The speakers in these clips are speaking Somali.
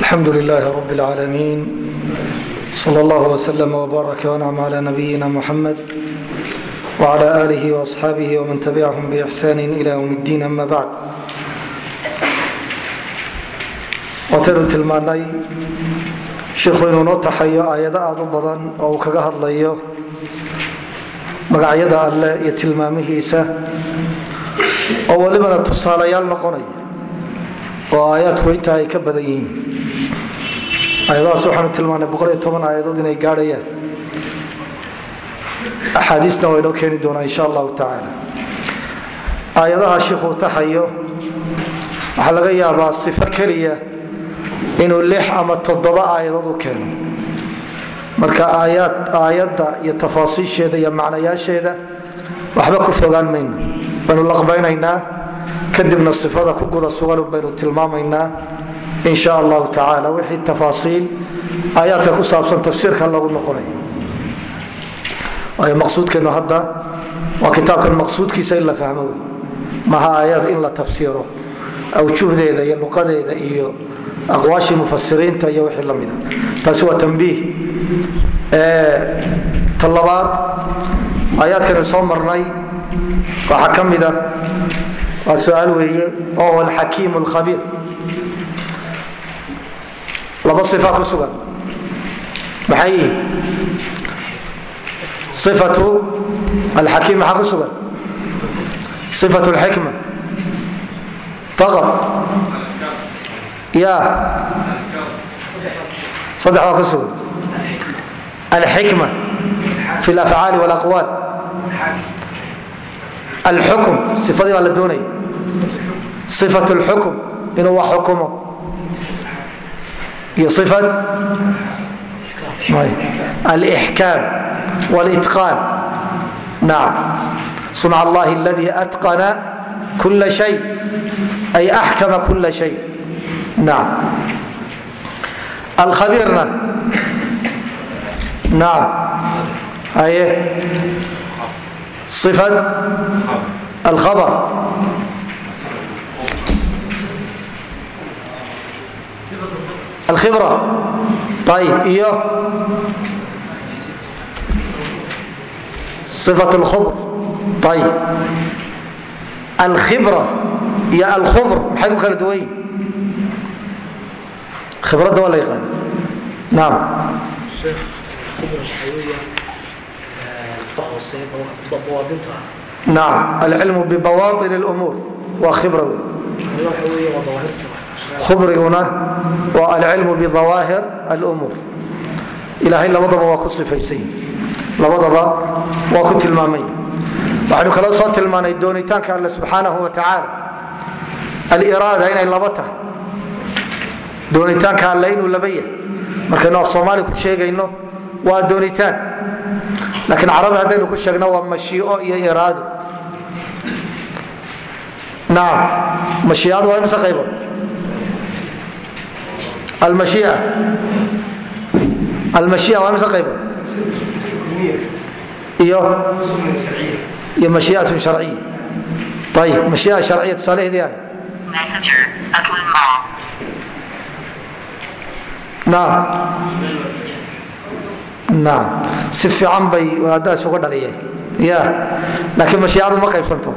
الحمد لله رب العالمين صلى الله وسلم وبارك وأنعم على نبينا محمد وعlى آlih وأصxaabih وman tabcahm bإxsan إlى ywm اddin ama bacd waataynu tilmaanay shiikhu inuu noo taxayo aayado aad u badan oo uu kaga hadlayo magacyada alleh iyo tilmaamihiisa oo welibana tusaalayaal noqonaya oo aayaadku intaa ay ka badan yihiin aayadahaas waxaanu tilmaanay aayadood inay gaadhayaan axaadiisna waa inoo keeni doonaa insha allahu tacaala aayadaha shiikhuu taxayo waxaa laga yaabaa sifo keliya inuu lix ama toddoba aayadood u keeno marka aayadda iyo tafaasiisheeda iyo macnayaasheeda waxba ku fogaan mayno baynu laqbaynaynaa kadibna sifada ku guda sugan baynu tilmaamaynaa in allahu tacaala wixii tafaasiil aayaadka ku saabsan tafsiirka lagu noqonayo waayo maqsuudkeennu hadda waa kitaabkan maqsuudkiisa in la fahmo. Wey maha aayaad in la tafsiiro. Awjuhdeeda iyo luqadeeda iyo aqwaashii mufasiriinta iyo wixii la mida. Taasi waa tambiih ta labaad aayaadkanu soo marnay. Waxaa ka mida waa su'aal weeye oo alxakiim alkhabiir. Laba ifa ku sugan. Maxay ifatu alxakiim maxaa ku sugan ifat lxikma faqad ya saddex baa ku sugan alxikma fi lafcaali walaqwaal alxukm ifadii baa la doonaya ifat lxukm inuu wax xukumo iyo ifat alixkaam wlitqaan nacam sunca allahi aladii atqana kula shay ay axkama kula shay nacam alkhabiirna nacam haye ifat alkhabar alkhibra ayb iyo alkhibra iyo alkhubr maxay ku kala duwan yihiin khibradda waa la yaqaana naam naam alcilmu bibawaطin اlumuur waa khibra wey khubriguna waa alcilmu biawaahir alumuur ilaahay labadaba waa ku sifaysay labadaba waa ku tilmaamay. Waxaynu kala soo tilmaanay doonitaanka alle subxaanahu wa tacaala aliraada inay laba tahay. Doonitaanka alle inuu laba yahay. Markaynu af soomaali ku sheegayno waa doonitaan. Laakiin carabi haddaynu ku sheegno waa mashiico iyo iraado nacam mashiicadu waa imse qaybood almashia almashia waa imse qaybood iyo iyo mashiiatun sharciya ayib mashia sharciya tusaalaheedii ah naam naam si fiican bay wadaadaas uga dhaliyeen ya laakiin mashiicadu ma qaybsanto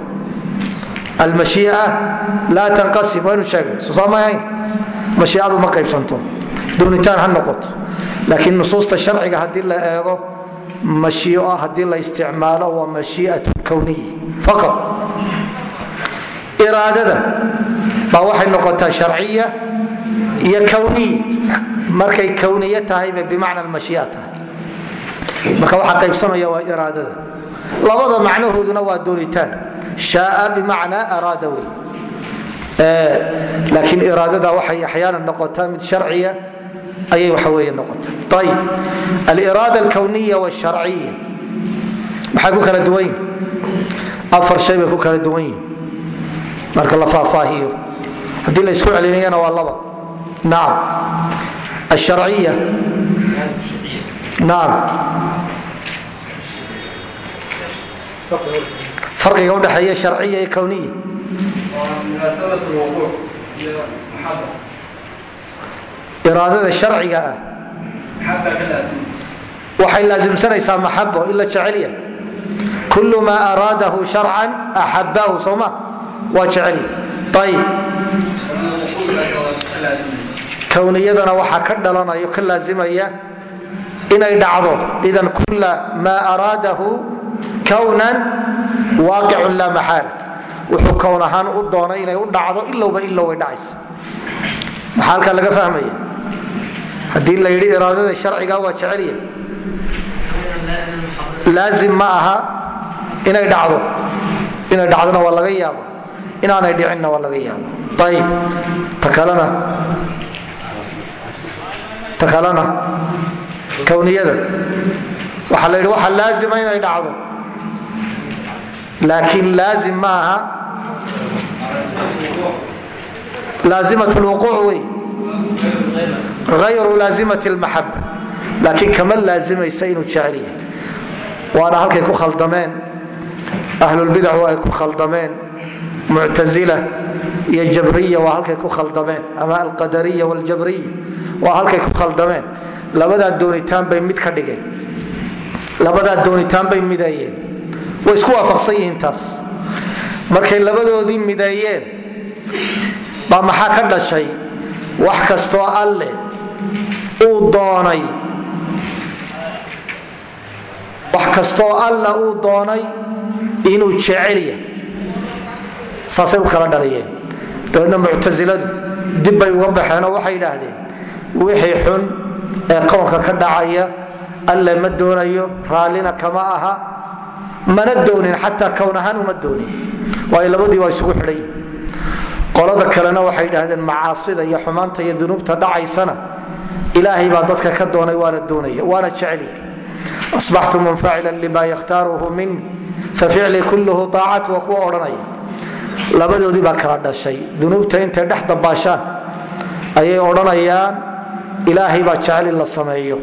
almashia laa tanqasim waynu sheegnay soo soo mahayn mashiicadu ma qaybsanto doonitaan ha noqoto laakiin nusuusta sharciga haddii la eego mashiico haddii la isticmaalo waa mashiiat kowniya faqad iraadada baa waxay noqotaa sharciya iyo kowniya markay kowniye tahayba bimacna mashiia tahay. Marka waxaa qaybsamaya waa iraadada. Labada macnahooduna waa doonitaan shaaa bimacnaa araada wey laakiin iraadada waxay axyaana noqotaa mid sharciya ayay waxa wey noqota ayib aliraada alkowniya wsharciya maxay ku kala duwan afar shay ku kala duwan marka la faahfaahiyo. Haddii la isku celinayana waa laba. Nacam asharciya nacam farqiga udhexeeya sharciya iyo kowniya iraadada sharciga ah. Waxay laasimsanaysaa maxabo in la jecelya kul maa araadahu sharcan axabahu soma waa jecelya ayib kowniyadana waxaa ka dhalanayo ka laasimaya inay dhacdo. Idan kula maa araadahu kownan waaqicun laa maxaala wuxuu kown ahaan u doonay inay u dhacdo ilowba ilow way dhacaysa maxaa halkaa laga fahmaya haddii la yidhi iraadada sharciga waa jecelya laazim ma aha inay dhacdo. Inay dhacdona waa laga yaabo. Inaanay dhicinna waa laga yaabo. Ayib ta kalena ta kalena kowniyada waxaa la yidhi waxaa laazima inay dhacdo. Laakiin laazim ma aha laazimat lwuquuc wey ayru laazimat lmaxaba laakiin kama laazimaysa inuu jecel yahay waana halkay ku khaldameen ahlulbidac waa ay ku khaldameen muctazila iyo jabriya waa halkay ku khaldameen ama alqadariya wljabriya waa halkay ku khaldameen labadaa doonitaan bay mid ka dhigeen labadaa doonitaan bay mideeyeen way isku waafaqsan yihiin taas markay labadoodii mideeyeen baa maxaa ka dhashay? Wax kastoo alleh uu doonay. Wax kastoo alla uu doonay inuu jecelya saasay u kala dhaliyeen. Dabeedna muctasiladu dib bay uga baxeenoo waxay idhaahdeen wixii xun ee qownka ka dhacaya alle ma doonayo raallina kama aha. Mana doonin xataa kown ahaan uma doonin. Waayo labadii waa isugu xidhay qolada kalena waxay idhaahdeen macaasida iyo xumaanta iyo dunuubta dhacaysana ilaahay baa dadka ka doonay waana doonaya waana jeceli asbaxtu munfacila lima yakhtaaruhu mini faficlii kulluhu aacat waa kuwa odhanaya. Labadoodii baa kala dhashay. Dunuubta intay dhex dabaashaan ayay odhanayaan ilaahay baa jecel in la sameeyo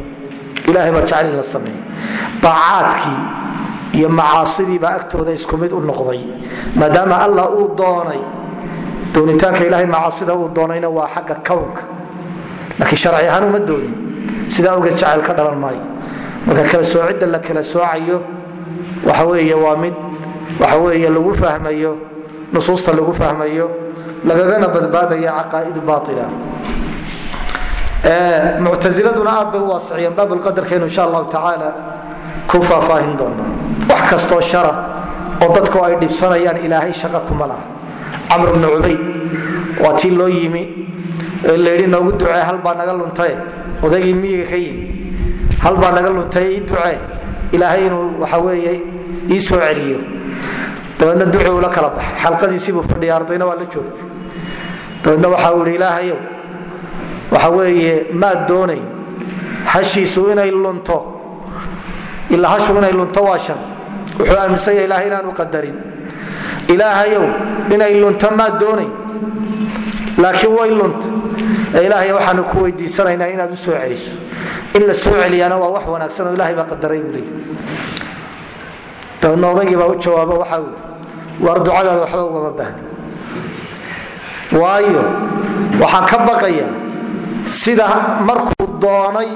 daacaadkii iyo macaasidii baa agtooda isku mid u noqday maadaama allah uu doonay doonitaanka ilahay macaasida uu doonayna waa xagga kownka laakiin sharci ahaan uma doonin. Sidaa ogeed jacayl ka dhalan maayo. Marka kala soocidda la kala soocayo waxa weeye waa mid waxa weeye lagu fahmayo nusuusta lagu fahmayo lagagana badbaadaya caqaa'idu baila muctasiladuna aad bay u waasiciyeen baabulqadarkeenu insha allahu tacaala ku faahfaahin doonaa. Wax kastoo shara oo dadku ay dhibsanayaan ilaahay shaqa kuma laha camr bnu cubayd waa tii loo yimi layidhi noogu ducee halbaa naga luntae odaygii miyiga ka yimi halbaa naga luntae ii ducee. Ilaahay inuu waxa weeye ii soo celiyo. Dabeedna ducuu ula kala baxay. Xalqadiisiibuu fadhiya ardayna waa la joogtay. Dabeedna waxa uu ihi ilaahayow waxa weeye maad doonayn. Hashiisu inay lunto ilaa hashu inay lunto waa shan. Wuxuu aaminsanya ilahay inaanu qadarin ilaahayow inay lunto maad doonayn. Laakiin way lunta ilaahay waxaanu ku weydiisanaynaa inaad u soo celiso. In la soo celiyaana waa wax wanaagsan oo ilahay baa qadaray buu leeyahy dabeedna baa u jawaabo waxa uu yidhi war ducadaada waxba ugama baahni. Waayo waxaan ka baqayaa sida markuu doonay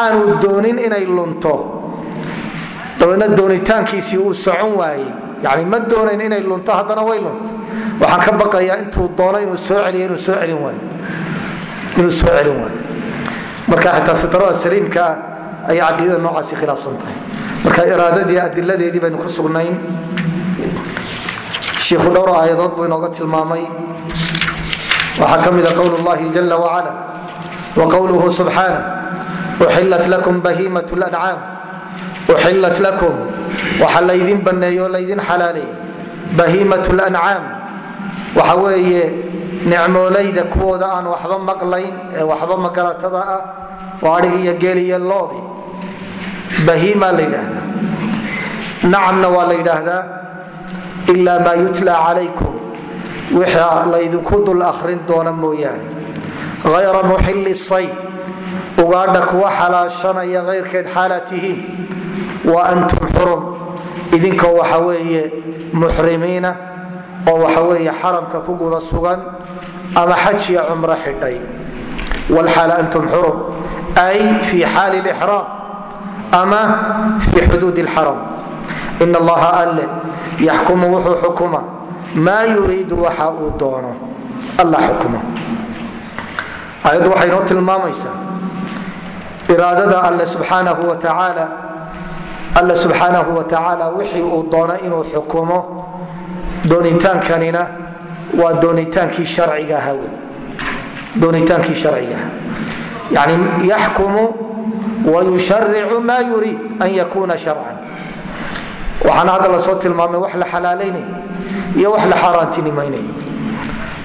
aanu doonin inay lunto. Dabeedna doonitaankiisii uu socon waayey yani ma doonayn inay lunto haddana way lunto. Waxaan ka baqayaa intuu doono inuu soo celiyo inuu soo celin waayo. Marka xitaa fitrada saliimka ah ayay caqiidada noocaasi khilaafsan tahay. Marka iraadadii adiladeedii baynu ku sugnayn shiikhu dhowr aayadood buu inooga tilmaamay. Waxaa ka mida qowl llahi jala wacala wa qowluhu subxaana uxilat lakum bahiimat lancaam uxilat lakum waxa laydin banneeyo o laydin xalaaleeyey bahiimat lancaam waxa weeye nicmoolayda kuwooda aan waxba maqlayn ee waxba magalatada ah oo iyo geel iyo loodi bahiima la yidhaahdaa nacamna waa la yidhaahdaa ila maa yutla calaykum wixii laydinku dul akhrin doona mooyaane hayra muxili sayd ugaadha kuwa xalaashanaya kayrkeed xaalaad wa antum xurum idinkoo waxa weeye muxrimiina oo waxa weeye xaramka ku guda sugan ama xajiya cumro xidhay. Wlxaal antum xurum ay fi xaali lixraam ama fi xuduud lxaram in allaha alle yaxkumu wuxuu xukuma maa yuriidu waxa uu doono. Alla xukuma. Ayaddu waxay noo tilmaamaysaa iraadada alle subxaanahu wa tacaala alle subxaanahu wa tacaala wixii uu doono inuu xukumo doonitaankanina waa doonitaankii wey doonitaankii sharciga yani yaxkumu wayusharicu ma yuriid an yakuna sharcan. Waxaana hadda la soo tilmaamay wax la xalaalaynaya iyo wax la xaaraantinimaynaya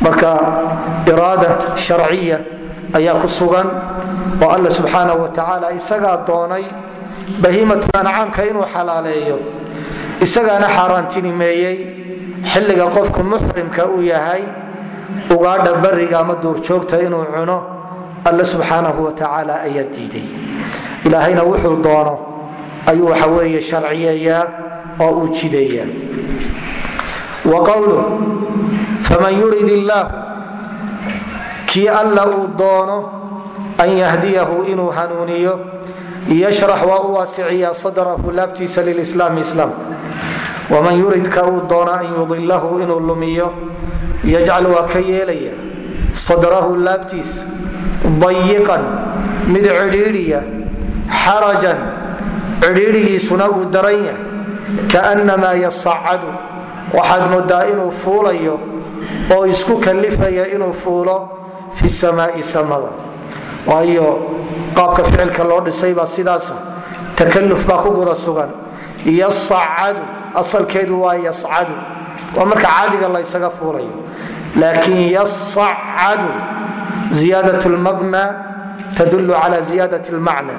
marka iraada sharciya ayaa ku sugan oo alla subxaanahu wa tacaala isagaa doonay bahiimatul ancaamka inuu xalaaleeyo. Isagaana xaaraantinimeeyey xilliga qofku muxrimka uu yahay ugaadha bariga ama duurjoogta inuu cuno alle subxaanahu wa tacaala ayaa diiday ilaahayna wuxuu doono ayuu waxa weeye sharciyeeyaa oo uu jideeyaa. Wa qowluh faman yurid illaah kii alla uu doono an yahdiyahu inuu hanuuniyo yashrax waa u waasiciyaa sadrahu laabtiisa lilislaami islaamka waman yuridka uu doono an yudilahu inuu lumiyo yajcal waa ka yeelaya sadrahu laabtiisa dayiqan mid cidhiidhiya xarajan cidhiidhigiisuna uu daran yahay kaannamaa yasacadu waxaad moodaa inuu fuulayo oo isku kalifaya inuu fuulo fi samaai samada. Waayo qaabka ficilka loo dhisay baa sidaasa takaluf baa ku guda sugan. Yasacadu asalkeedu waa yascadu waa marka caadiga laysaga fuulayo. Laakiin yasacadu ziyaada lmabna tadulu cala ziyaada lmacna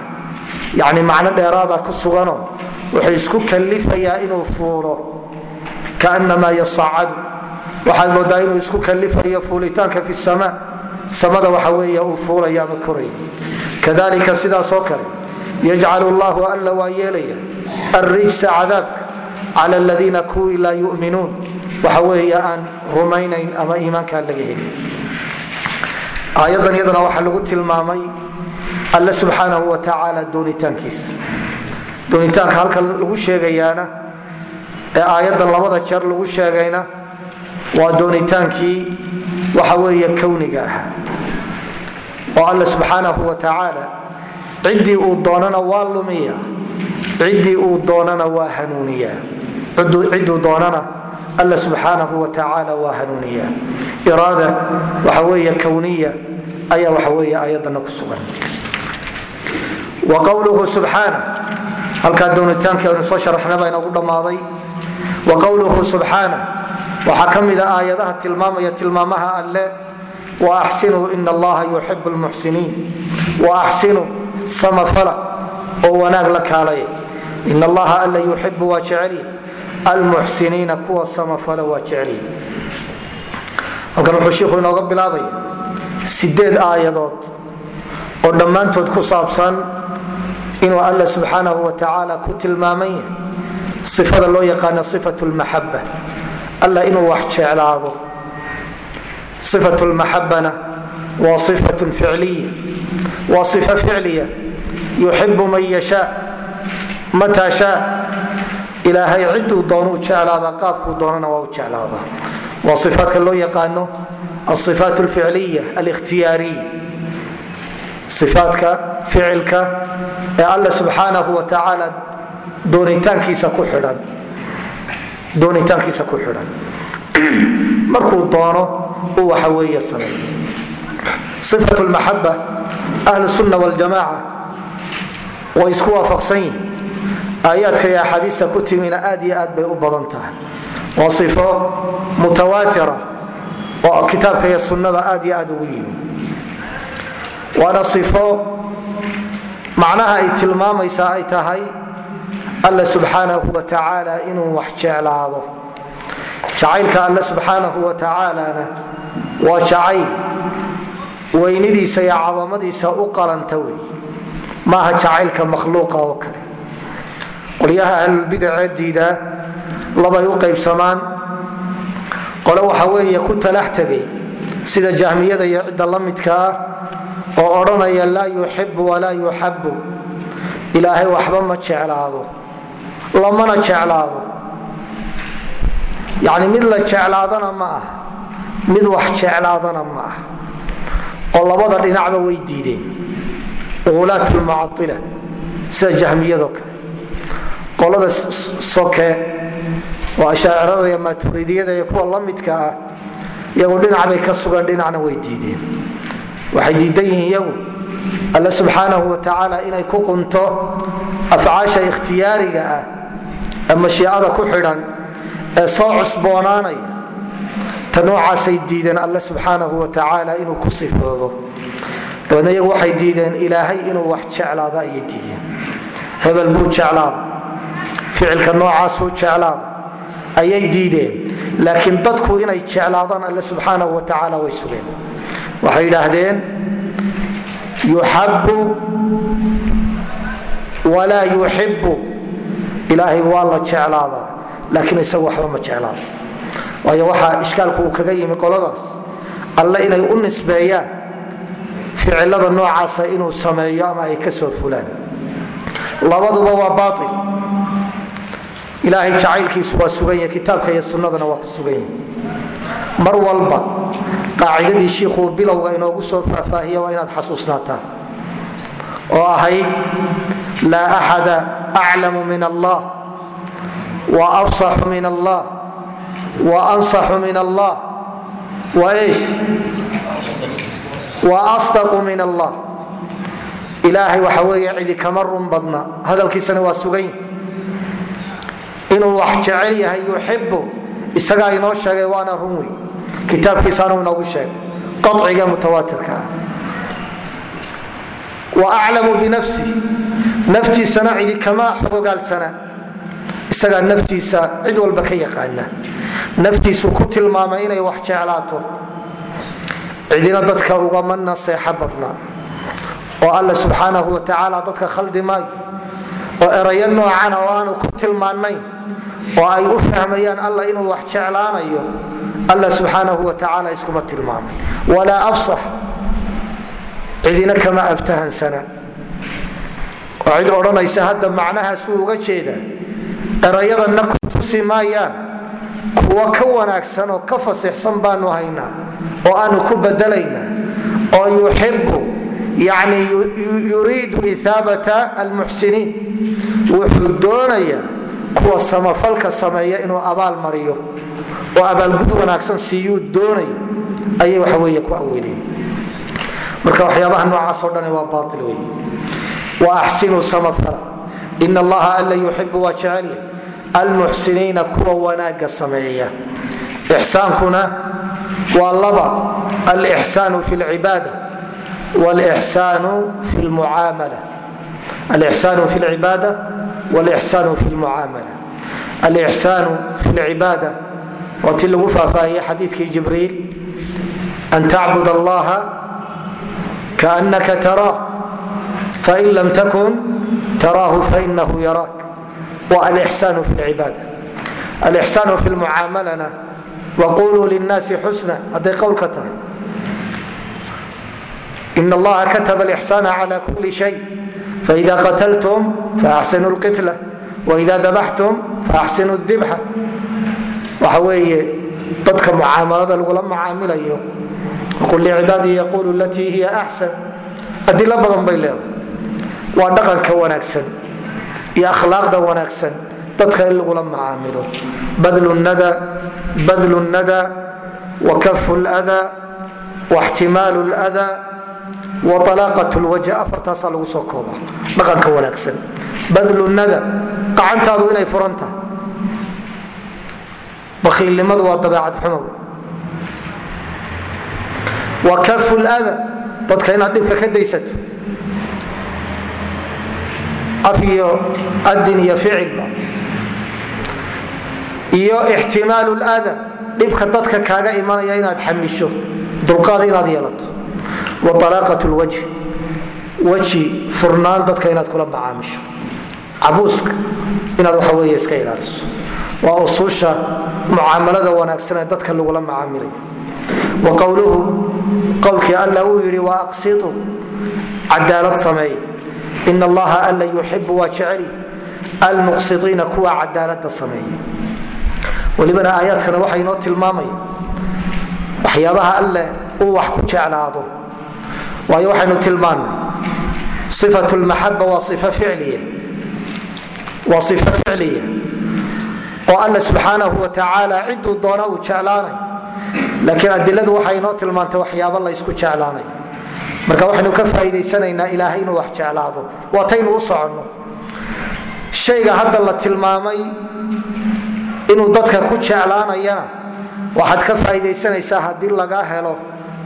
yani macno dheeraada ku sugano wuxuu isku kalifayaa inuu fuulo. Kaanamaa yasacadu waxaad moodaa inuu isku kalifayo fuulitaanka fi sama samada waxa wey uu fuulaya ama koraya kadalika sidaasoo kale yajcal llahu alla waa yeelaya alrijsa cadaabka cala ladiina kuwii laa yuminuun. Waxa wey aan rumaynayn ama iimaankaan laga helin. Aayadan iyadana waxaa lagu tilmaamay alle subxaanahu wa tacaala doonitaankiisa doonitaanka halka lagu sheegayaana ee aayadan labada jeer lagu sheegayna waa doonitaankii waxa weeye kowniga ahaa oo alle subxaanahu wa tacaala ciddii uu doonana waa lumiya ciddii uu doonana waa hanuuniya. Cidduu doonana alla subxaanahu wa tacaala waa hanuuniya. Iraada waxa weeye kowniya ayaa waxa weeye aayadana ku sugan. Wa qowluhu subxaana halkaa doonitaankii aynu soo sharaxna baa dhammaaday. Wa qowluhu subxaana waxaa ka mida aayadaha tilmaamaya tilmaamaha alle wa axsinuu ina allaha yuxibu lmuxsiniin wa axsinuu samafala oo wanaag la kaalaya in allaha alla yuxibu waa jeceliya almuxsiniina kuwa samafala waa jeceliya halkan wuxuu shiikhu inooga bilaabaya sideed aayadood oo dhammaantood ku saabsan inuu alla subxaanahu wa tacaala ku tilmaaman yahay sifada loo yaqaano ifat lmaxabana waa ifatun ficliya waa ifa ficliya yuxibu man yashaa mataa shaa ilaahay ciduu doonuu jeclaada qaabkuu doonana waa u jeclaada waa ifaatka loo yaqaano aifaat lficliya alikhtiyaariya ifaatka ficilka ee alle subxaanahu wa tacaala doonitaankiisa ku xidhan markuu uu waxa weeye sameeyo ifat lmaxaba ahlu sunna waljamaca way isku waafaqsan yihiin aayaadka iyo axaadiista ku timina aad iyo aad bay u badan tahay. Waa sifo mutawaatira oo kitaabka iyo sunnada aad iyo aad ugu yimi. Waana sifo macnaha ay tilmaamaysaa ay tahay alla subxaanahu wa tacaala inuu wax jeclaado jacaylka alle subxaanahu wa tacaalana waa jacayl. Weynidiisa iyo cadamadiisa u qalanta wey. Maaha jacaylka makhluuqa oo kale. Qolyaha ahlulbidacee diidaa labay u qaybsamaan. Qole waxa weeye ku talax tegay sida jahmiyada iyo cidda la midka ah oo odhanaya laa yuxibu walaa yuxabu ilaahay waxba ma jeclaado. Lamana jeclaado yani mid la jeclaadana ma ah. Mid wax jeclaadana ma ah. Oo labada dhinacba way diideen. Ulaat lmucaila sida jahmiyado kale. Qolada soke oo ashaacirada iyo maturidiyada iyo kuwa la ah iyagu dhinac ka sugan dhinacna way diideen. Waxay diidan yihiin iyagu. Alle subxaanahu wa tacaala inay ku qunto afcaasha ikhtiyaariga ah ee mashiicada ku xidhan ee soo cusboonaanaya ta noocaasay diideen alle subxaanahu wa tacaala inuu ku sifoobo. Dabeedna iyagu waxay diideen ilaahay inuu wax jeclaado ayay diideen. Hebel buu jeclaada. Ficilka noocaasuu jeclaada. Ayay diideen. Laakiin dadku inay jeclaadaan alle subxaanahu wa tacaala way sugeen. Waxay yidhaahdeen yuxabu walaa yuxibu ilaahay waa la jeclaadaa laakiin isagu waxba ma jeclaado waayo waxaa ishkaalku uu kaga yimi qoladaas alle inay u nisbeeyaan ficilada noocaasa inuu sameeyo ama ay ka soo fulaan. Labaduba waa baail ilaahay jacaylkiisu waa sugan yahay kitaabka iyo sunnadana waa ku sugan yahay. Mar walba qaacidadii shiikhuu bilowga inoogu soo faahfaahiya waa inaad xasuusnaataa. Oo ahayd laa axada aclamu min allah wa afsaxu min allah. Wa ansaxu min allah. Wa asdaqu min allah. Ilaahay waxa weeye cidi kama run badna. Hadalkiisana waa sugan yahay inuu wax jecel yahay yuxibu isagaa inoo sheegay waana run wey kitaabkiisaanu inoogu sheegay. Qaciga mutawaatirka. Ah wa aclamu binafsi naftiisana cidi isagaa naftiisa cid walba ka yaqaana. Naftiisu ku tilmaamay inay wax jeclaato. Cidina dadka ugama naseexo badna. Oo alla subxaanahu wa tacaala dadka khaldi oo erayo noocana oo aanu ku tilmaanayn oo ay u fahmayaan alla inuu wax jeclaanayo. Alla subxaanahu wa tacaala iskuma tilmaamay. Walaa afsax cidina kama aftahansana. Oo cid odhanaysa hadda macnahaasuu uga jeedaa erayadanna ku tusi maayaan kuwa ka wanaagsan oo ka fasixsan baanu haynaa oo aanu ku bedelaynaa oo yuxibu yani yuriidu ihaabata almuxsiniin. Wuxuu doonayaa kuwa samafalka sameeya inuu abaal mariyo oo abaalgud wanaagsan siiyuu doonaya ayay waxawe ku awileen marka waxyaabaha noocaasoo dhan waa baail wey wa axsinuu samafala. In allaha alla yuxibu waa jecelya almuxsiniina kuwa wanaaga sameeya. Ixsaankuna waa laba alixsaanu fi lcibaada wlixsaanu fi lcibaada wlixsaanu fi lmucaamala alixsaanu fi lcibaada waa ti lagu faahfaahiyey xadiidkii jibriil an tacbud allaha kaanaka taraah fain lam takun taraahu fainahu yaraak wa alixsaanu fi lcibaada alixsaanu fi lmucaamalana waquluu linnaasi xusna hadday qowlka tahay in allaha kataba alixsaana cala kuli shay faida qataltum faaxsinu lqitla waida dabaxtum faaxsinu dibxa waxa weeye dadka mucaamalada lagula macaamilayo. waqul licibaadii yaqulu latii hiya axsan adilo badan bay leedahay. Waa dhaqanka wanaagsan iyo akhlaaqda wanaagsan dadka in lagula macaamilo. Badlu nada wa kafu lda waxtimaalu lda wa alaaqat lwajh afartaasaa lagu soo kooba dhaqanka wanaagsan. Badlu gacantaadu inay furan tahay. Waa dabeecad xumo wa kafu lda dadka inaad dhibka ka daysato af iyo adin iyo ficilba iyo ixtimaalu lada dhibka dadka kaaga imanaya inaad xamisho dulqaada inaad yeelato. Wa alaaqat lwajh weji furnaan dadka inaad kula macaamisho. Cabuuska inaad waxa wey iska ilaaliso. Waa usuusha mucaamalada wanaagsan ee dadka lagula macaamilayo wa qowluhu qowlkii alla uu yidhi wa aqsitu cadaalad sameeye in allaha alla yuxibu waa jeceli almuqsiiina kuwa cadaalada sameeye welibana aayaadkana waxay inoo tilmaamaya waxyaabaha alle uu wax ku jeclaado waayo waxaynu tilmaannay ifat lmaxaba waa ifo ficliya oo alla subxaanahu wa tacaala ciduu doona uu jeclaanay laakiin adiladu waxay inoo tilmaantay waxyaaba laysku jeclaanay marka waxaynu ka faaidaysanaynaa ilaahay inuu wax jeclaado. Waataynu u soconno. Shayga hadda la tilmaamay inuu dadka ku jeclaanayana waxaad ka faa'idaysanaysaa haddii laga helo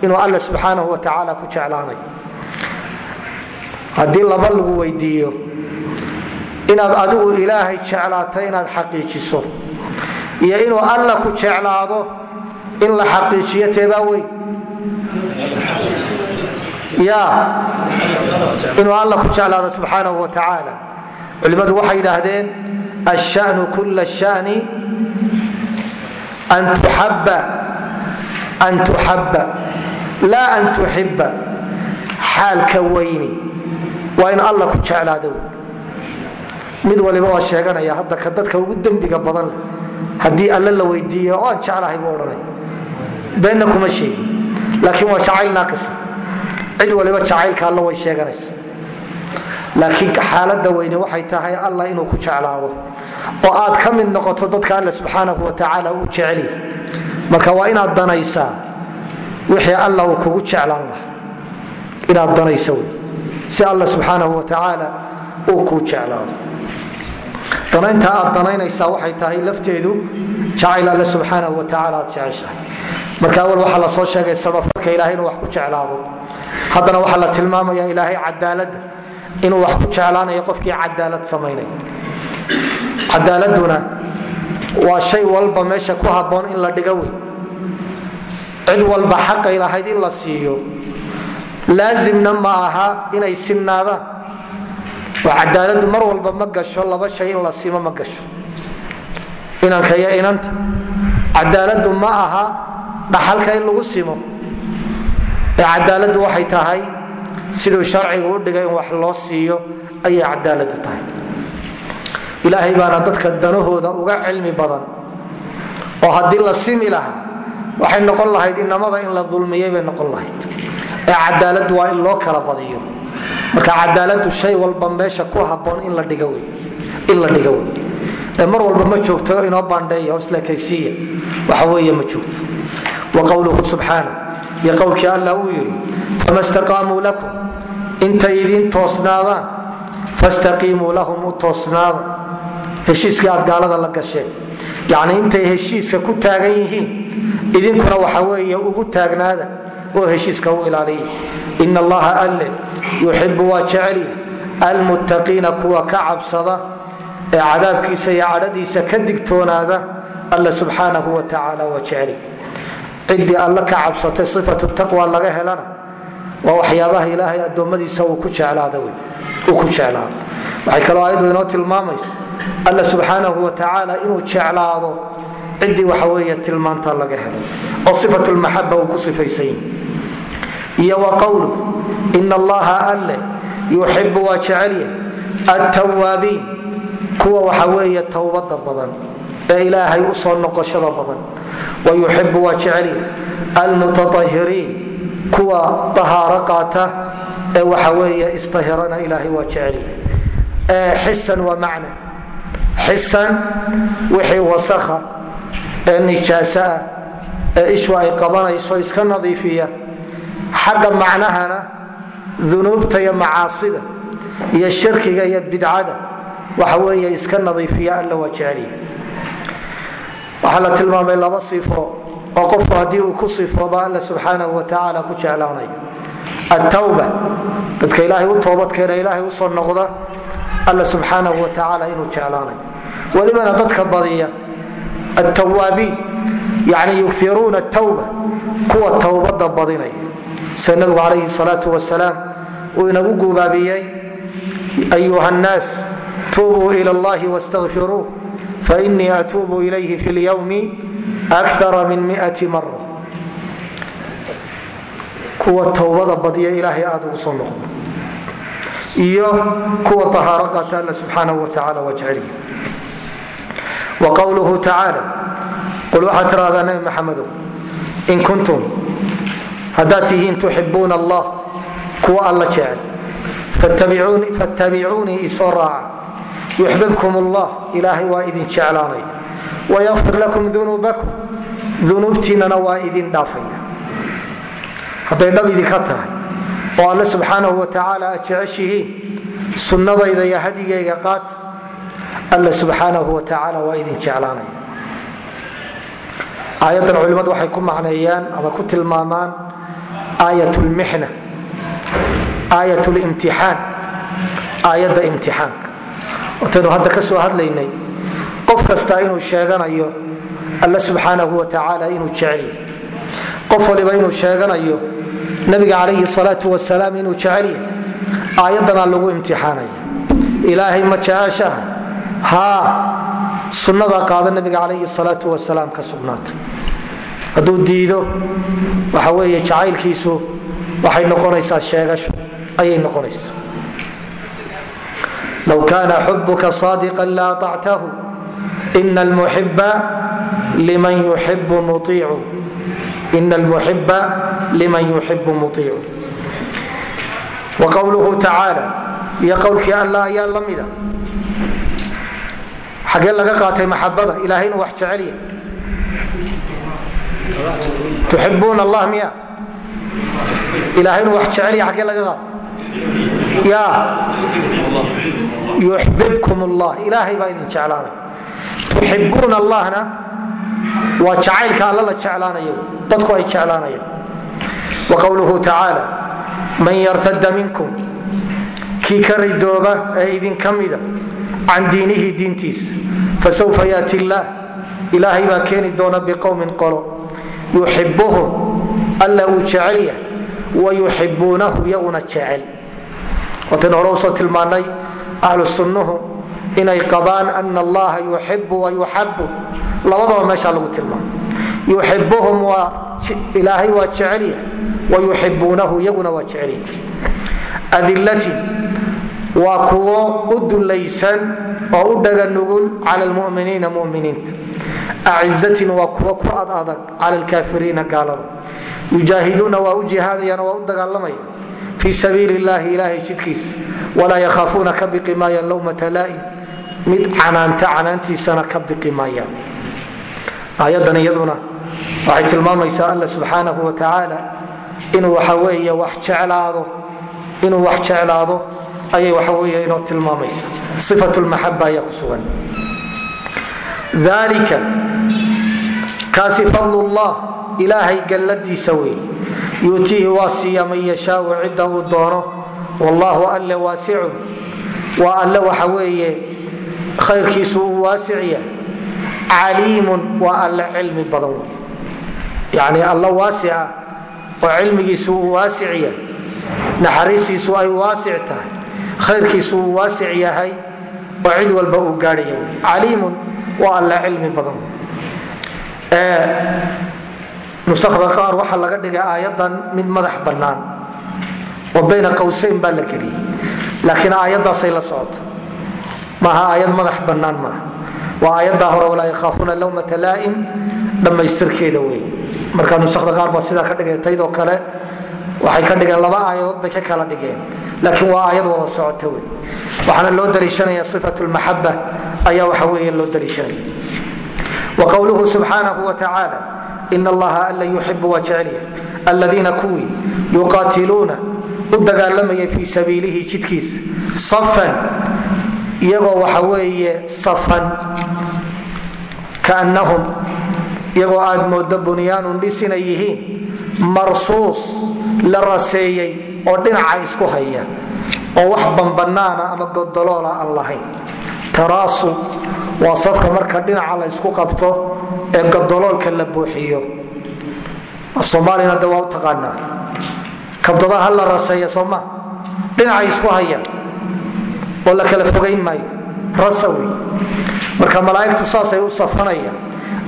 inuu alla subxaanahu wa ku jeclaanayo haddii laba lagu weydiiyo inaad adigu ilaahay jeclaato inaad xaqiijiso iyo inuu alla ku jeclaado in la xaqiijiyo teebaa weyn inuu alla ku jeclaado subxaanahu wa culimmadu waxay yidhaahdeen ashanu kula shani an tuxabba an tuxabba laa an tuxibba xaalka weyni. Waa in alla ku jeclaado. Mid waliba waa sheeganaya hadda ka dadka ugu dembiga badan leh haddii alle la weydiiyo oo aan jeclahay buu odhanay. Beenna kuma sheegin. Laakiin waa jacayl naaqisa cid waliba jacaylka alla way sheeganaysa. Laakiin xaalada weyne waxay tahay alla inuu ku jeclaado. Oo aad ka mid noqoto dadka alle subxaanahu wa tacaala uu jeceliy marka waa inaad danaysaa wixii alla uu kugu jeclaan laha inaad danaysa wey. Si alla subxaanahu wa tacaala uu kuu jeclaado. Danaynta aad danaynaysaa waxay tahay lafteedu jacayl alle subxaanahu wa tacaala aad jeceshahay. Marka awal waxaa la soo sheegay samafalka ilahay inuu wax ku jeclaado haddana waxaa la tilmaamaya ilaahay cadaaladda inuu wax ku jeclaanayo qofkii cadaalad samaynaya cadaaladuna waa shay walba meesha ku habboon in la dhigo wey cid walba xaqay lahayd in la siiyo. Laazimna ma aha inay sinnaadaan. Oo cadaaladu mar walba ma gasho laba shay in la simo ma gasho. Inanka iyo inanta. Cadaaladu ma aha dhaxalka in lagu simo cadaaladu waxay tahay siduu sharcigu u dhigay in wax loo siiyo ayay cadaaladu tahay. Ilaahay baana dadka danahooda uga cilmi badan oo haddii la simi lahaa waxay noqon lahayd inamada in la dulmiyay bay noqon lahayd. Ee cadaaladu waa in loo kala badiyo. Marka cadaaladu shay walba meesha ku haboon in la dhiga wey mar walba ma joogto inoo baandheeya hoslekaysiiya waxa weeye ma joogto. Wa qowluhu subxaana iyo qowlkii allah uu yidhi fama staqaamuu lakum. Intay idiin toosnaadaan fastaqiimuu lahum u toosnaada heshiiskii aad gaalada la gasheen yacni intay heshiiska ku taagan yihiin idinkuna waxa weeye ugu taagnaada oo heshiiska u ilaaliya. In allaha alle yuxibu waa jeceliya almuttaqiina kuwa ka cabsada ee cadaabkiisa iyo cadhadiisa ka digtoonaada alla subxaanahu wa tacaala waa jeceliya ciddii alle ka cabsatay sifatu taqwa laga helana waa waxyaabaha ilaahay addoommadiisa uu ku jeclaado. Waxay kaloo ayadu inoo tilmaamayso alla subxaanahu wa tacaala inuu jeclaado ciddii waxaweeye tilmaanta laga helo oo sifat lmaxaba uu ku sifaysan iyo wa qowlu in allaha alle yuxibu waa jecelya attawaabiin kuwa waxa weeye towbada badan ee ilaahay u soo noqoshada badan. Wa yuxibu waa jecelya almutaahiriin kuwa ahaaro qaata ee waxa weeye istahirana ilaahay waa jecelya xisan wa macna. Xisan wixii wasakha ee nijaaso ah ee ishu ay qabanayso iska nadiifiya. Xagga macnahana dunuubta iyo macaasida iyo shirkiga iyo bidcada waxa weeye iska nadiifiya alla waa jecelya waxaa la tilmaamay laba sifo oo qofku haddii uu ku sifooba alla subxaanahu wa tacaala ku jeclaanayo attawba dadka ilaahay u toobadkeena ilaahay u soo noqda alla subxaanahu wa tacaala inuu jeclaanayo welibana dadka badiya attawaabiin yani yukiruuna tawba kuwa towbada badinaya. Sida nabigu calayhi salaau wasalaam uu inagu gubaabiyey ayuha nnaas tuubuu ila allahi wastaqfiruuh fainii atuubu ilayhi fi lyowmi akara min miati mara kuwa towbada badiya ilaahay aad ugu soo noqdo iyo kuwa ahaaro qaata alla subxaanahu watacaala wajcelihi wa qowluhu tacaala qul waxaad tiraahdaa nabi maxamedow in kuntum haddaad tihiin tuxibuuna allah kuwa alla jecel fattabicuunii isoo raaca yuxbibkum allah ilaahay waa idin jeclaanaya wayakfir lakum dunuubakum dunuubtiinnana waa idin dhaafaya hadday dhab idinka tahay oo alle subxaanahu watacaala aad jeceshihiin sunnadayda iyo hadigayga qaata alle subxaanahu watacaala waa idin jeclaanaya aayadan culimmadu waxay ku macneeyaan ama ku tilmaamaan aayat lmixna aayadda imtixaanka wataynu hadda ka soo hadlaynay qof kasta inuu sheeganayo alle subxaanahu watacaala inuu jecelyahy qof waliba inuu sheeganayo nabiga calayhi salaau wasalaam inuu jecelyahay aayaddanaa lagu imtixaanaya. Ilaahay ma jeceshaha? Haa sunnada qaada nabiga calayhi salaau wasalaam ka sugnaata. Hadduu diido waxa weeye jacaylkiisu waxay noqonaysaa sheegasho. Ayay noqonaysaa low kaana xubuka saadiqan la aطactahu ina almuxiba liman yuxibu muiicu ina almuxiba liman yuxibu muiicu wa qowluhu tacaala iyo qowlkii allah ayaa la mida xagee laga qaatay maxabada ilahay inuu wax jecelya tuxibuuna allah miya ilahay inuu wax jecelya xagee laga qaatay yuxbibkum allah ilaahay baa idin jeclaanay. Tuxibuuna allahna. Waa jacaylka alla la jeclaanayo. Dadku ay jeclaanayaan. Wa qowluhu tacaala man yartada minkum. Kii ka ridooba ee idinka mida can diinihi diintiisa fasawfa yaati illaah ilaahay baa keeni doona biqowmin qolo. Yuxibuhum alla wataynu hore u soo tilmaanay ahlu sunnuhu inay qabaan ana allaha yuxibu wa yuxabu labadaba meeshaa lagu tilmaamo yuxibuhum ilaahay waa jecel yahay wa yuxibuunahu iyaguna waa jecel yahay adilatin waa kuwo u dulaysan oo u dhaga nugul cala lmuminiina muminiinta acizatin waa kuwo ku ad adag cala lkaafiriina gaalada yujaahiduuna waa u jihaadayaan waa u dagaalamaya fii sabiili illahi ilaahay jidkiisa walaa yakhaafuuna ka biqi maayaan lowmata laa'im mid canaanta canaantiisana ka biqi maayaan aayadan iyaduna waxay tilmaamaysaa alla subxaanahu wa tacaala inuu waxa weeye wax jeclaado inuu wax jeclaado ayay waxa weeye inoo tilmaamaysa lmaxaba ayaa ku sugan dalika kaasi fadlullah ilaahay galladiisa wey yuutiihi waa siiya man yashaau cidda uu doono wallaahu alle waasicun. Waa alle waxa weeye khayrkiisu uu waasiciya caliimun waa alle cilmi badan wey yani alla waasica oo cilmigiisu uu waasic yahay naxariistiisu ay waasic tahay khayrkiisu uu waasic yahay oo cid walba uu gaadhaya wey caliimun waa alle cilmi badan wey nusakda qaar waxaa laga dhigay aayadan mid madax bannaan. Oo bayna qowseyn baa la geliyey. Laakiin aayadaasay la socota maaha aayad madax bannaan maaha waa aayaddaa hore walaa yakhaafuuna lowmata laa'im dhammaystirkeeda wey marka nusakda qaar baa sidaa ka dhigay taydoo kale waxay ka dhigeen laba aayadood bay ka kala dhigeen. Laakiin waa aayad wada socota wey waxaana loo daliishanaya sifat lmaxaba ayaa waxa weeye loo daliishanaya. Wa qowluhu subxaanahu wa tacaala in allaha alla yuxibu waa jecelya aladiina kuwii yuqaatiluuna u dagaalamayay fii sabiilihi jidkiisa safan iyagoo waxa weeye safan kaannahum iyagoo aad moodo bunyaanun dhis inay yihiin marsuus la raseeyey oo dhinaca isku haya oo wax bambanaana ama godoloola aan lahayn. Taraasu waa safka marka dhinaca la ysku qabto ee gadoloolka la buuxiyo. Af soomaalina de waa u taqaanaa. Kabdada ha la raseeya sooma. Dhinacay isku hayaan oo la kala fogayn maayo. Rasa marka malaaigtu saasay u safanayaan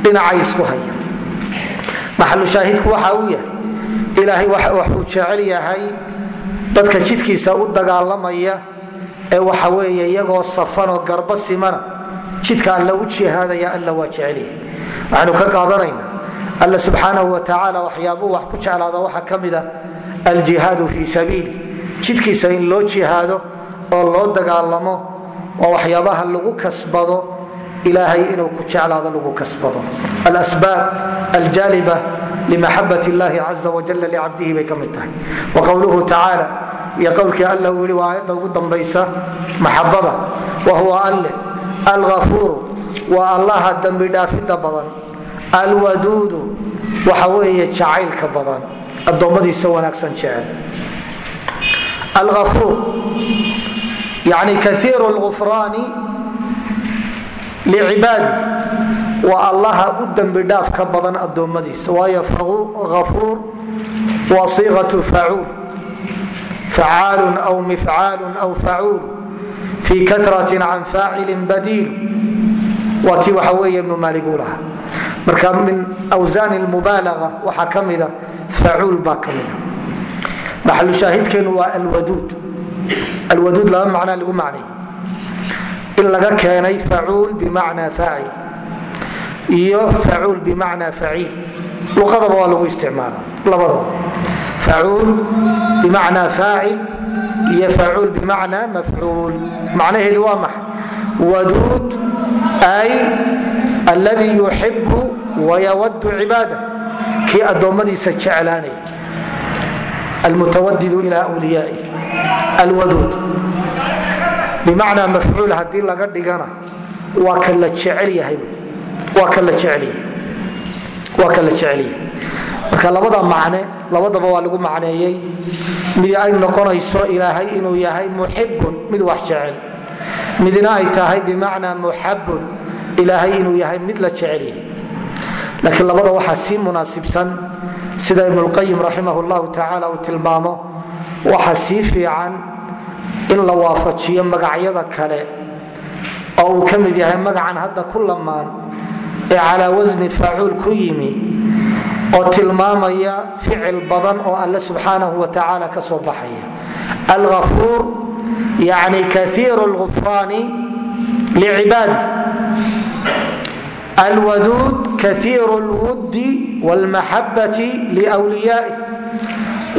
dhinacay isku hayaan maxalu shaahidku waxa uu yahay ilaahay waxuu jecel yahay dadka jidkiisa u dagaalamaya ee waxa weeye iyagoo safanoo garba simana jidka alla u jihaadaya alla waa jecelyahay waxaanu ka qaadanaynaa alla subxaanahu watacaala waxyaabuu wax ku jeclaada waxaa ka mida aljihaadu fii sabiili. Jidkiisa in loo jihaado oo loo dagaalamo waa waxyaabaha lagu kasbado ilaahay inuu ku jeclaado lagu kasbado. Alasbaab aljaaliba limaxabat illahi caza wajala licabdihi bay ka mid tahay. Wa qowluhu tacaala iyo qowlkii alla uu yihi waa aayadda ugu dambaysa maxabada wa huwa alle alghafuuru waa allaha dembi dhaafidda badan. Alwaduudu waxa weeye jacaylka badan. Addoommadiisa wanaagsan jecel. Alghafuur yani kaiiru lgufraani licibaadi waa allaha u dembi dhaaf ka badan addoommadiisa. Waayo hafuur waa siiqatu facuul. Facaalun aw mifcaalun aw facuulu fii karatin can faacilin badiilu waa tii waxa weeye ibnu maaliguu lahaa. Marka min wsaan mubaalaga waxaa ka mida facuul baa ka mida. Maxalu shaahidkeenu waa alwaduud. Alwaduud laba macnaa lagu macnay. In laga keenay facuul bimacnaa faacil iyo facuul bimacnaa faciil. Luqadaba waa lagu isticmaala labadaba facuul bimacnaa faacil iyo facuul bimacnaa mafcuul. Macnaheedu waa maxa waduud ay alladii yuxibu wayawadu cibaada. Kii addoommadiisa jeclaanaya almutawadidu ila wliyaai alwaduud. Bimacnaa mafcuul haddii laga dhigana waa ka la jecel yahay waa ka la jecelyahay marka labada macne labadaba waa lagu macneeyey mid ay noqonayso ilaahay inuu yahay muxibun mid wax jecel. Midna ay tahay bimacnaa muxabun ilaahay inuu yahay mid la jecel yahay. Laakiin labada waxaa sii munaasibsan sida ibnulqayim raximah llahu tacaala uu tilmaamo waxaa sii fiican in la waafajiyo magacyada kale oo uu ka mid yahay magacan hadda ku lamaan ee calaa wasni faacuul ku yimi oo tilmaamaya ficil badan oo alle subxaanahu wa tacaala ka soo baxaya. Alghafuur yani kaiiru lgufraani licibaadi alwaduud kaiiru lwuddi wlmaxabati liwliyaai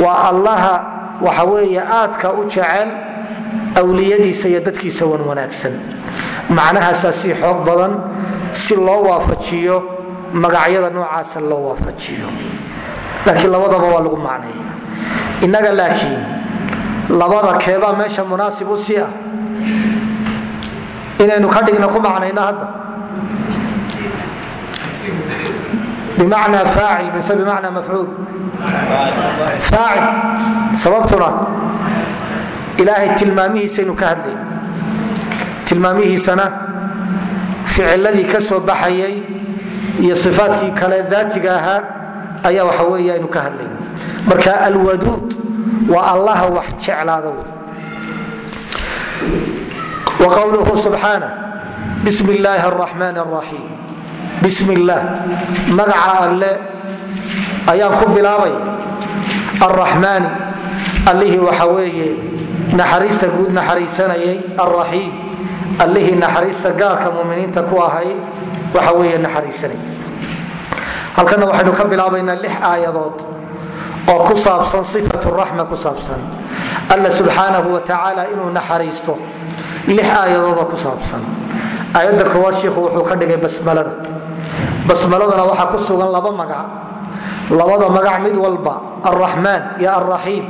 waa allaha waxa weeye aadka u jecel awliyadiisa iyo dadkiisa wan wanaagsan. Macnahaasaa si xoog badan si loo waafajiyo magacyada noocaasa loo waafajiyo. Laakiin labadaba waa lagu macneeya innaga laakiin labada keebaa meesha munaasib u sii ah inaynu ka dhigna ku macnayno hadda. Bimacnaa faacil mise bimacnaa mafcuul. Faacil sababtuna ilaahay tilmaamihiisaynu ka hadlay. Tilmaamihiisana ficiladii ka soo baxayay iyo ifaatkii kale daatiga ahaa ayaa waxa wey aynu ka hadlay. Marka alwaduud waa allaha wax jeclaada w wa qowluhu subxaana bismi illaahi araxmaan araxiim bismi illaah magaca alle ayaan ku bilaabaya alraxmaani allihii waxa weeye naxariista guud naxariisanayay. Alraxiim allihii naxariista gaarka muminiinta ku ahayd waxa weeye naxariisanay. Halkana waxaynu ka bilaabaynaa lix aayadood oo ku saabsan sifat raxma ku saabsan. Alla subxaanahu wa tacaala inuu naxariisto lix aayadood oo ku saabsan. Aayadda koowaad shiikhu wuxuu ka dhigay basmalada. Basmaladana waxaa ku sugan laba magac. Labada magac mid walba alraxmaan iyo alraxiim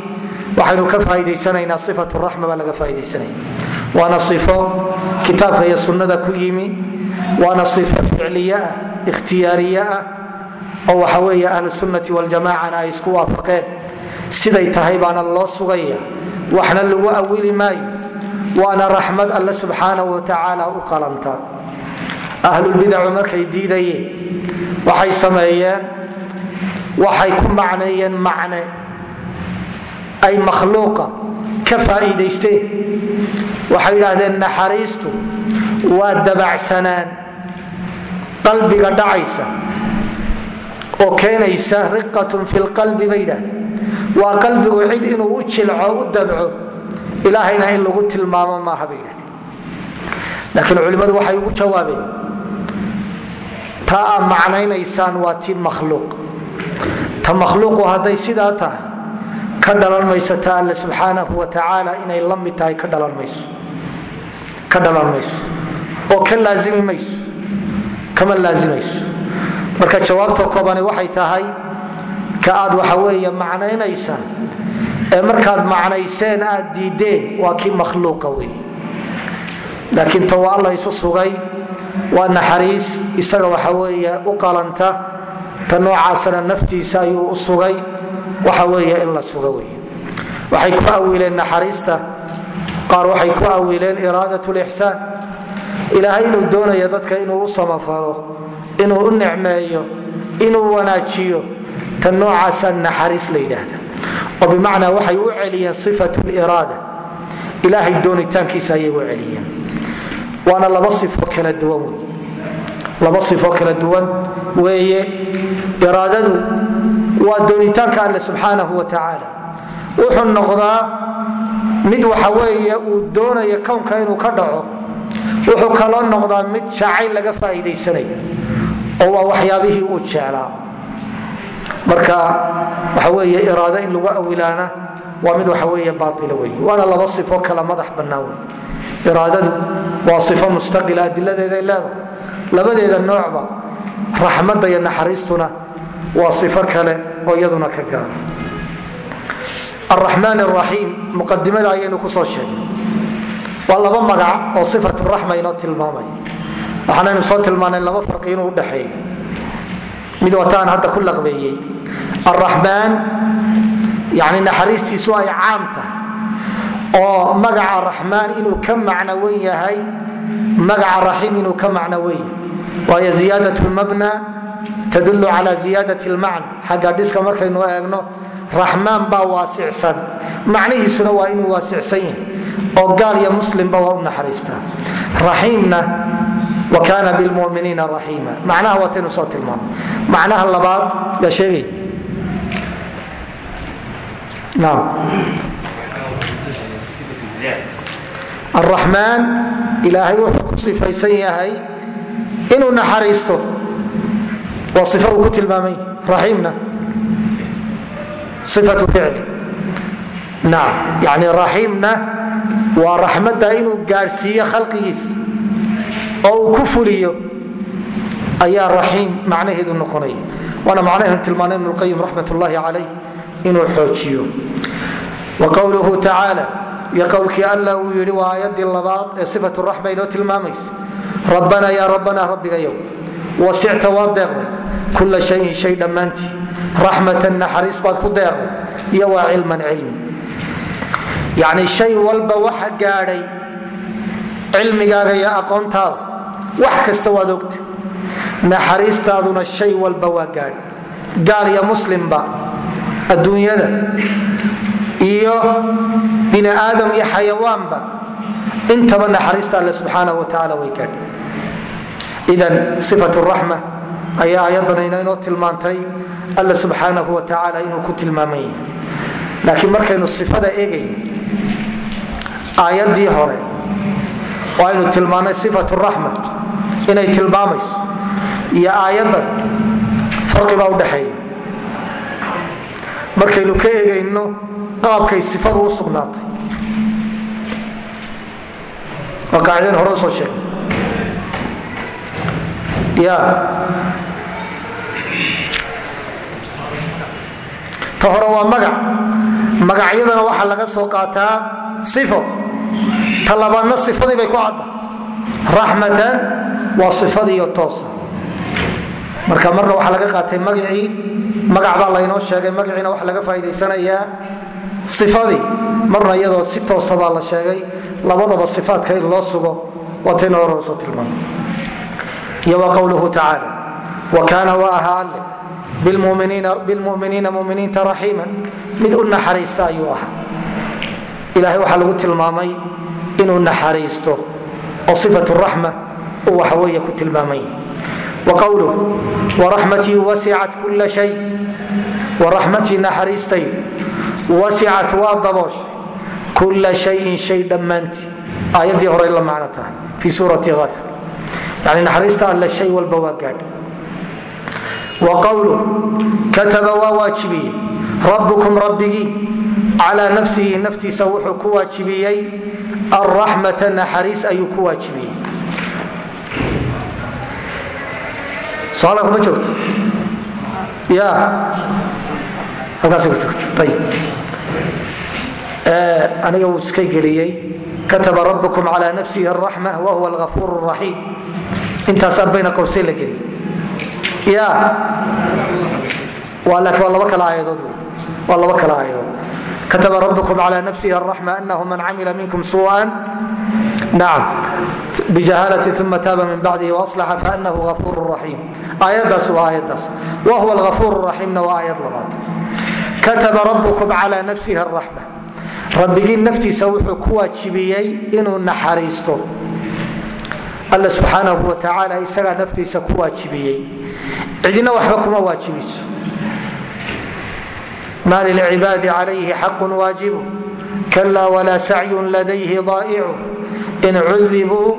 waxaynu ka faaidaysanaynaa ifat raxma baa laga faaiidaysanaya waana ifo kitaabka iyo sunnada ku yimi waana ifo ficliye ah ikhtiyaariye ah oo waxa weeye ahlu sunnati waljamacana ay isku waafaqeen. Siday tahay baana loo sugaya waxna lagu awili maayo. Waana raxmad alle subxaanahu wa tacaala u qalanta ahlulbidacu markay diidayeen waxay sameeyeen waxay ku macneeyeen macne. Ay makhluuqa ka faa'iidaysteen. Waxay yidhaahdeen naxariistu waa dabacsanaan qalbiga dhacaysa oo keenaysa riqatun fi lqalbi bay yidhahdeen. Waa qalbigu cid inuu u jilco u dabco ilaahayna in lagu tilmaamo maaha bay yidhahdeen. Laakiin culimmadu waxay ugu jawaabeen taa aad macnaynaysaan waa ti makhluuq. Ta makhluuqu hadday sidaa tahay ka dhalan mayso ta alle subxaanahu wa tacaala inay la mid tahay ka dhalan mayso. Oo ka laazimi mayso kama laazimayso marka jawaabta koobani waxay tahay ka aad waxa weeye macnaynaysaan ee markaad macnayseen aad diideen waa kii makhluuqa wey laakiin ta waa alla isu sugay waa naxariis isaga waxa weeye u qalanta ta noocaasana naftiisa ayuu u sugay waxa weeye in la suga wey waxay ku awiileen naxariista qaar waxay ku awiileen iraadat lixsaan ilaahay inuu doonayo dadka inuu u samafalo inuu u nicmeeyo inuu wanaajiyo ta noocaasa naxariis la yidhaahda. Oo bimacnaa waxay u celiyeen sifat liraada ilaahay doonitaankiisa ayay u celiyeen. Waana laba sifo kala duwan wey laba sifo kala duwan weeye. Iraadadu waa doonitaanka alle subxaanahu wa tacaala. Wuxuu noqdaa mid waxa weeye uu doonayo kownka inuu ka dhaco wuxuu kaloo noqdaa mid jacayl laga faa'iidaysanayo oo waa waxyaabihii uu jeclaa. Marka waxa weeye iraado in lagu awilaana waa mid waxa weeye baaila wey waana laba sifo kala madax bannaan wey iraadadu waa sifo mustaqila adiladeeday leedahay. Labadeeda noocba raxmadda iyo naxariistuna waa sifo kale oo iyaduna ka gaara. Araxmaan araxiim muqadimada ayaynu ku soo sheegnay waa laba magac oo sifaturaxma inoo tilmaamaya waxaanaynu soo tilmaanay laba farqi inuu udhaxeeyo mid wataan hadda ku laqbeeyey araxmaan yani naxariistiisu ay caam oo magaca raxmaan inuu ka macno wen yahay magaca raxiim inuu ka macno wen waayo ziyaadat lmabna tadulu cala ziyaadat lmacna xagga dhiska markaynu eegno raxmaan baa waasicsan macnihiisuna waa inuu waasicsan yahay oo gaal iyo muslimba waa u naxariistaa raxiimna wa kaana bilmuminiina raxiima macnaha waataynu soo tilmaamay. Macnaha labaad yaa sheegay naam. Araxmaan ilaahay wuxuu ku sifaysan yahay inuu naxariisto. Waa if uu ku tilmaamay. Raxiimna ifatu ficli. Naam. Yani raxiimna waa raxmadda inuu gaadhsiiyo khalqigiis oo uu ku fuliyo ayaa raxiim macnaheedu noqonaya. Waana macnahaynu tilmaanay ibnu lqayim raxmat ullahi calayh inuu xoojiyo. Wa qowluhu tacaala iyo qowlkii alla uu yidhi waa aayadii labaad ee sifatu raxma inoo tilmaamaysa. Rabbana yaa rabbana rabbigayow wasicta waad deeqday kula shayin shay dhammaantii. Raxmatan naxariis baad ku deeqday iyo waa cilman cilmi yacni shay walba waxa gaadhay cilmigaaga iyo aqoontaada wax kasta waad ogta naxariistaaduna shay walba waa gaadhay. Gaal iyo muslimba adduunyada iyo bini aadam iyo xayawaanba intaba naxariista alle subxaanahu wa tacaala way gaadhay. Idan sifat raxma ayaa ayadanayna inoo tilmaantay alla subxaanahu wa tacaala inuu ku tilmaaman yahay laakiin markaynu sifada eegayno aayadii hore aynu tilmaanay sifat raxma inay tilmaamayso iyo aayadan farqibaa udhaxeeya markaynu ka eegayno qaabkay sifadu u sugnaatay. Waa qaacideen hore u soo sheegay. Ya. Ta hore waa magac magacyadana waxaa laga soo qaataa sifo. Ta labaadna sifadii bay ku cadda. Raxmatan waa sifadiiyo toosa. Marka marna waxaa laga qaatay magacii magac baa laynoo sheegay magaciina waxa laga faa'idaysanayaa sifadii. Marna iyadoo si toosa baa la sheegay labadaba sifaadka in loo sugo waataynu hore u soo tilmaanay iyo wa qowluhu tacaala wa kaana wa ahaa alle bilmuminiina muminiinta raxiima mid u naxariista ayuu ahaa ilahay waxaa lagu tilmaamay inuu naxariisto oo sifat raxma uu waxaweeye ku tilmaamay wa qowluh waraxmatii wasicat kula shay waraxmatii naxariistaydu wasicat waa dabooshay kula shayin shay dhammaantii aayaddii hore la macno tahay fii suurati aafir yani naxariista alle shay walba waa gaadha wa qowluh kataba waa waajibiyey. Rabbukum rabbigii calaa nafsihi naftiisa wuxuu ku waajibiyey. Alraxmata naxariis ayuu ku waajibiyey. Kuma joogto? Ya. Halkaas ku joogto. Ayib aniga wuu iska geliyey. Kataba rabbukum calaa nafsihi araxma wahuwa algafuur raxiim intaasaa bayna qowseyn la geliyey waa lab kal ayadood waa labo kale ayadood kataba rabkum cala nafsihi araxma anahu man camila minkum suuan nacam bjahalati uma taaba min bacdihi waalaxa faanahu afuur raxiim aayadaas waa aayadaas wa huwa alhafuur raxiimna waa aayad labaad. Kataba rabkum cala nafsihi araxma rabbigii naftiisa wuxuu ku waajibiyey inuu naxariisto. Alla subxaanahu watacaala isagaa naftiisa ku waajibiyey cidina waxba kuma waajibiso. Ma lilcibaadi calayhi xaqu waajibu kala wla sacyun ladayhi daa'icu. In cudibuu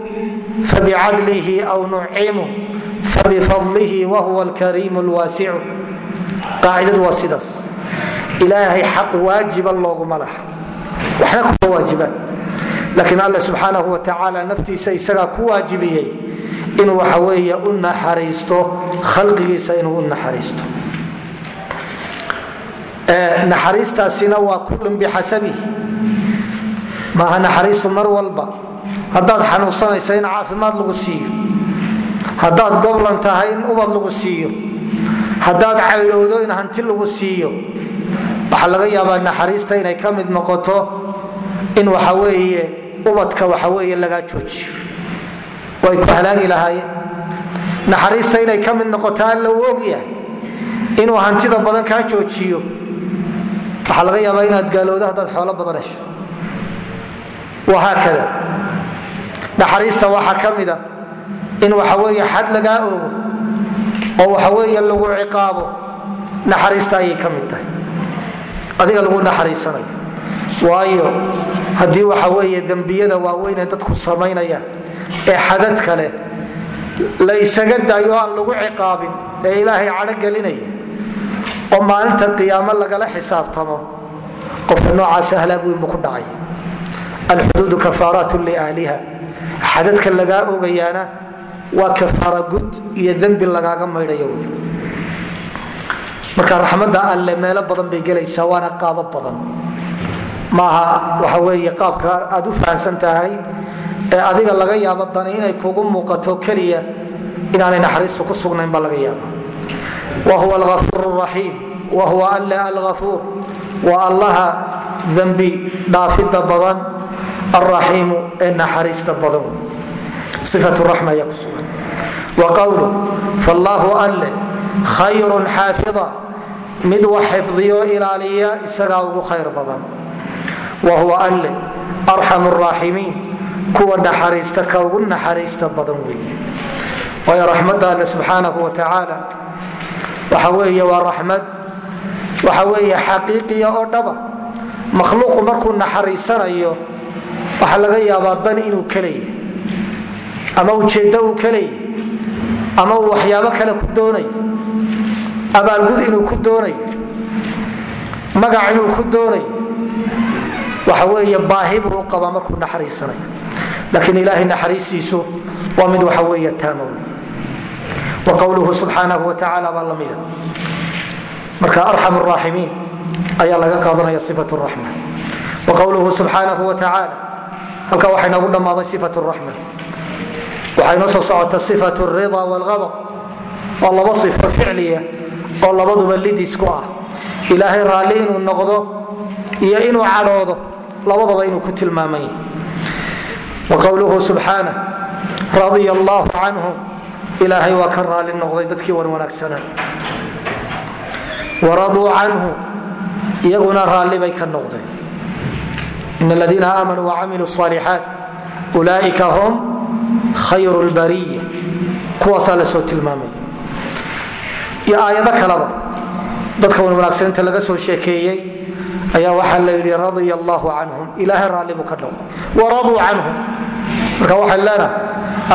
fabicadlihi aw nucimuu fabifadlihi wahuwa alkariimu lwaasicu qaacidadu waa sidaas. Ilaahay xaq waajiba looguma laha. Waxna kuma waajibaan laakiin alle subxaanahu wa tacaala naftiisa isagaa ku waajibiyey inuu waxa weeye u naxariisto khalqigiisa inuu u naxariisto. Naxariistaasina waa kullun bixasabihi maaha naxariistu mar walba. Haddaad xanuunsanayso in caafimaad lagu siiyo. Haddaad goblan tahay in ubad lagu siiyo. Haddaad caydhowdo in hanti lagu siiyo. Waxaa laga yaabaa naxariista inay ka mid noqoto in waxaweeye ubadka waxaweeye lagaa joojiyo way ku halaagi lahaayeen. Naxariista inay ka mid noqoto alla ogyahay inuu hantida badan kaa joojiyo. Waxaa laga yaabaa inaad gaaloodo haddaad xoolo badan hesho. Wahaakada naxariista waxaa ka mida in waxaweeye xad lagaa oogo oo waxaweeye lagu ciqaabo. Naxariista ayay ka mid tahay. Adiga lagu naxariisanayo. Waayo haddii waxa weeye dembiyada waaweynee dadku samaynayaan ee xadad kale la ysaga daayo aan lagu ciqaabin ee ilaahay cadho gelinaya oo maalinta qiyaamo lagala xisaabtamo qofka noocaasa halaag weyn ku dhacay. Alxuduudu kafaaraat liahliha xadadka lagaa ogayaana waa kafaara gud iyo dembi lagaaga maydhayo wy marka raxmadda alle meelo badan bay gelaysaa waana qaabo badan. Maaha waxa weeye qaabka aad u fahamsan tahay ee adiga laga yaabo dani inay kugu muuqato keliya inaanay naxariistu ku sugnayn baa laga yaaba wahuwa algafuur raxiim wahuwa alle algafuur waa allaha dembi dhaafidda badan alraxiimu ee naxariista badan. Ifatu raxma ayaa ku sugan. Wa qowlu fallaahu alle khayrun xaafida. Mid wax xifdiyo ilaaliya isagaa ugu khayr badan. Wa huwa alle arxam raaximiin kuwa naxariista ka ugu naxariista badan weeye. Waayo raxmadda alle subxaanahu wa tacaala waxa weeye waa raxmad waxa weeye xaqiiqiya oo dhaba. Makhluuqu markuu naxariisanayo waxaa laga yaabaa dan inuu kalaya ama ujeeddo uu kalaya ama uu waxyaabo kale ku doonayo abaalgud inuu ku doonayo magac inuu ku doonayo waxa weeye baahi buu qabaa markuu naxariisanayo laakiin ilaahay naxariistiisu waa mid waxa weeye taama wey wa qowluhu subxaanahu wa tacaala baa lamida marka arxam raaximiin ayaa laga qaadanaya sifat raxma wa qowluhu subxaanahu wa tacaala halkaa waxaa inoogu dhammaaday sifat raxma waxaa inoo soo socota sifat rida wlgadab waa laba sifo ficliya oo labaduba lidis ku ah. Ilaahay raalli inuu noqdo iyo inuu cadhoodo ku tilmaamay. wa qowluhu subxaana radia allaahu canhum ilaahay waa ka raali noqday dadkii wan wanaagsanaa waraduu canhu iyaguna raalli bay ka noqdeen in aladiina aamanuu wacamiluu صaalixaat ulaaئika hum khayru lbariya kuwaasaa la soo tilmaamay. Iyo aayado kaleba dadka wan wanaagsaniinta laga soo sheekeeyey ayaa waxaa la yidhi radia allahu canhum. Ilaahay raalli buu ka noqday waraduu canhum. Marka waxaan leenahay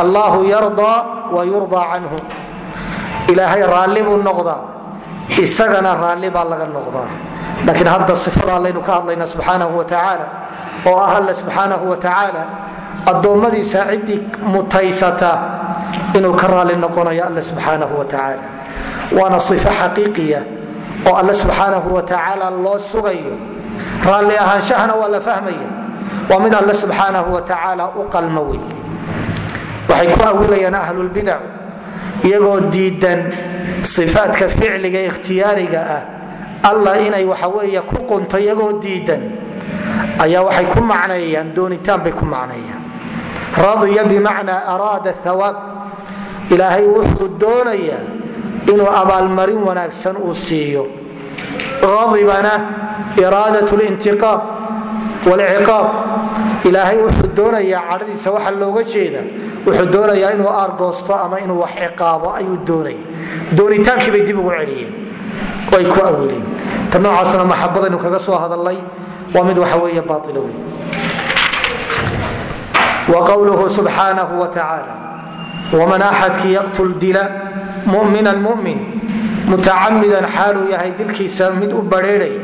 allahu yardaa wa yurdaa canhu ilaahay raalli buu noqdaa. Isagana raalli baa laga noqdaa. Laakiin hadda ifada allaynu ka hadlayna subxaanahu watacaala oo ah alle subxaanahu watacaala addoommadiisa ciddii mutaysata inuu ka raalli noqonayo alle subxaanahu watacaala waana ifo xaqiiqiya oo alle subxaanahu watacaala loo sugayo raalli ahaanshahana waa la fahmaya waa mid alle subxaanahu watacaala u qalmo wey waxay ku awilayaan ahlulbidac iyagoo diidan ifaadka ficliga ikhtiyaariga ah. Alla inay waxaweey ku qunto iyagoo diidan ayaa waxay ku macneeyaan doonitaan bay ku macneeyaan. Radiya bimacnaa araada hawaab ilaahay wuxuu doonayaa inuu abaalmarin wanaagsan uu siiyo adibana iraadat lintiqaam wlciqaab ilaahay wuxuu doonayaa cadhadiisa waxa looga jeeda. Wuxuu doonayaa inuu aargoosto ama inuu wax ciqaabo ayuu doonaya doonitaankii bay dib ugu celiyeen. Ay ku awileen ta noocaasna maxabadaynu kaga soo hadalnay waa mid waxa weeye baaila wey wa qowluhu subxaanahu wa tacaala waman mumin mutacamidan xaaluu yahay dilkiisa mid u badheedhaya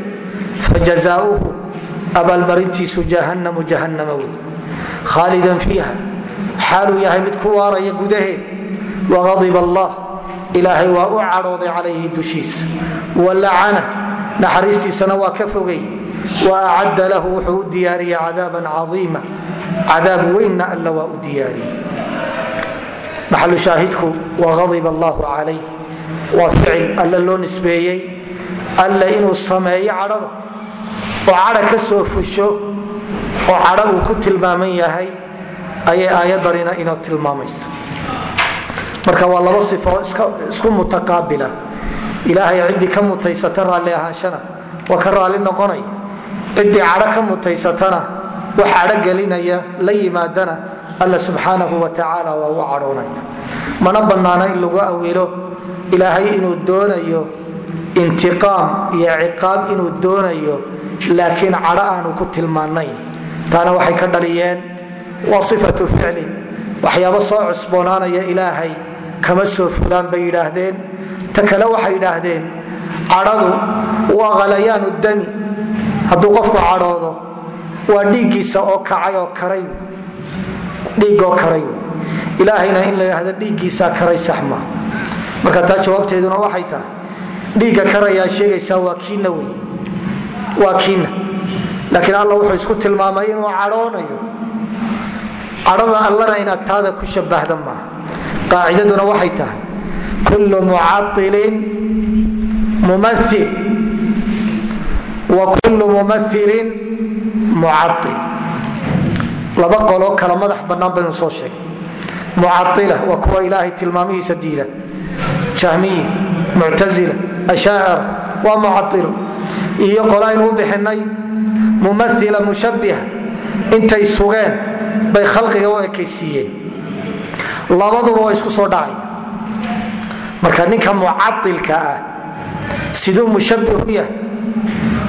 fajazaauhu abaalmarintiisu jahannamu jahannama wey khaalidan fiiha xaaluu yahay mid ku waaraya gudaheed waadib allah ilaahay waa u cadhooday calayhi dushiisa walacana naxariistiisana waa ka fogay. Wa acadda lahu wuxuu u diyaariyey cadaaban caiima cadaab weynna alla waa u diyaariyey. Maxalu shaahidku waadib allahu calayh waa ficil alla loo nisbeeyey alla inuu sameeyo cadhada oo cadha ka soo fusho oo cadho uu ku tilmaaman yahay ayay aayadanina inoo tilmaamaysa. Marka waa laba sifo isku mutaqaabila. Ilaahay ciddii ka mutaysata raalli ahaanshana waa ka raalli noqonaya ciddii cadho ka mutaysatana wax cadho gelinaya la yimaadana alla subxaanahu wa tacaala waa u cadhoonaya. Mana bannaana in lagu awilo ilaahay inuu doonayo intiqaam iyo ciqaab inuu doonayo laakiin cadho aanu ku tilmaanayn taana waxay ka dhaliyeen waa sifatu ficlin. Waxyaabo soo cusboonaanaya ilaahay kama soo fulaan bay yidhaahdeen. Ta kale waxay yidhaahdeen cadhadu waa khalayaanu dami. Hadduu qofku cadhoodo waa dhiiggiisa oo kacay oo karay dhiigoo karay ilaahayna in la yidhahdo dhiiggiisaa karay saxma marka taa jawaabteeduna waxay tahay dhiigga karayaa sheegaysaa waa kiina wey waa kiina laakiin alla wuxuu isku tilmaamay inuu cadhoonayo. Cadhada allana inaad taada ku shabahda maaha qaacidaduna waxay tahay kullu mucailin mumail wa kullu mumailin mucail laba qoloo kala madax bannaan baynu soo sheegay mucaila waa kuwa ilaahay tilmaamihiisa diida jahmiyi muctazila ashaacira waa mucailo iyo qolo aynu u bixinay mumaila mushabbiha intay sugeen bay khalqiga u ekaysiiyeen. Labaduba waa isku soo dhacaya marka ninka mucailka ah siduu mushabbih u yahay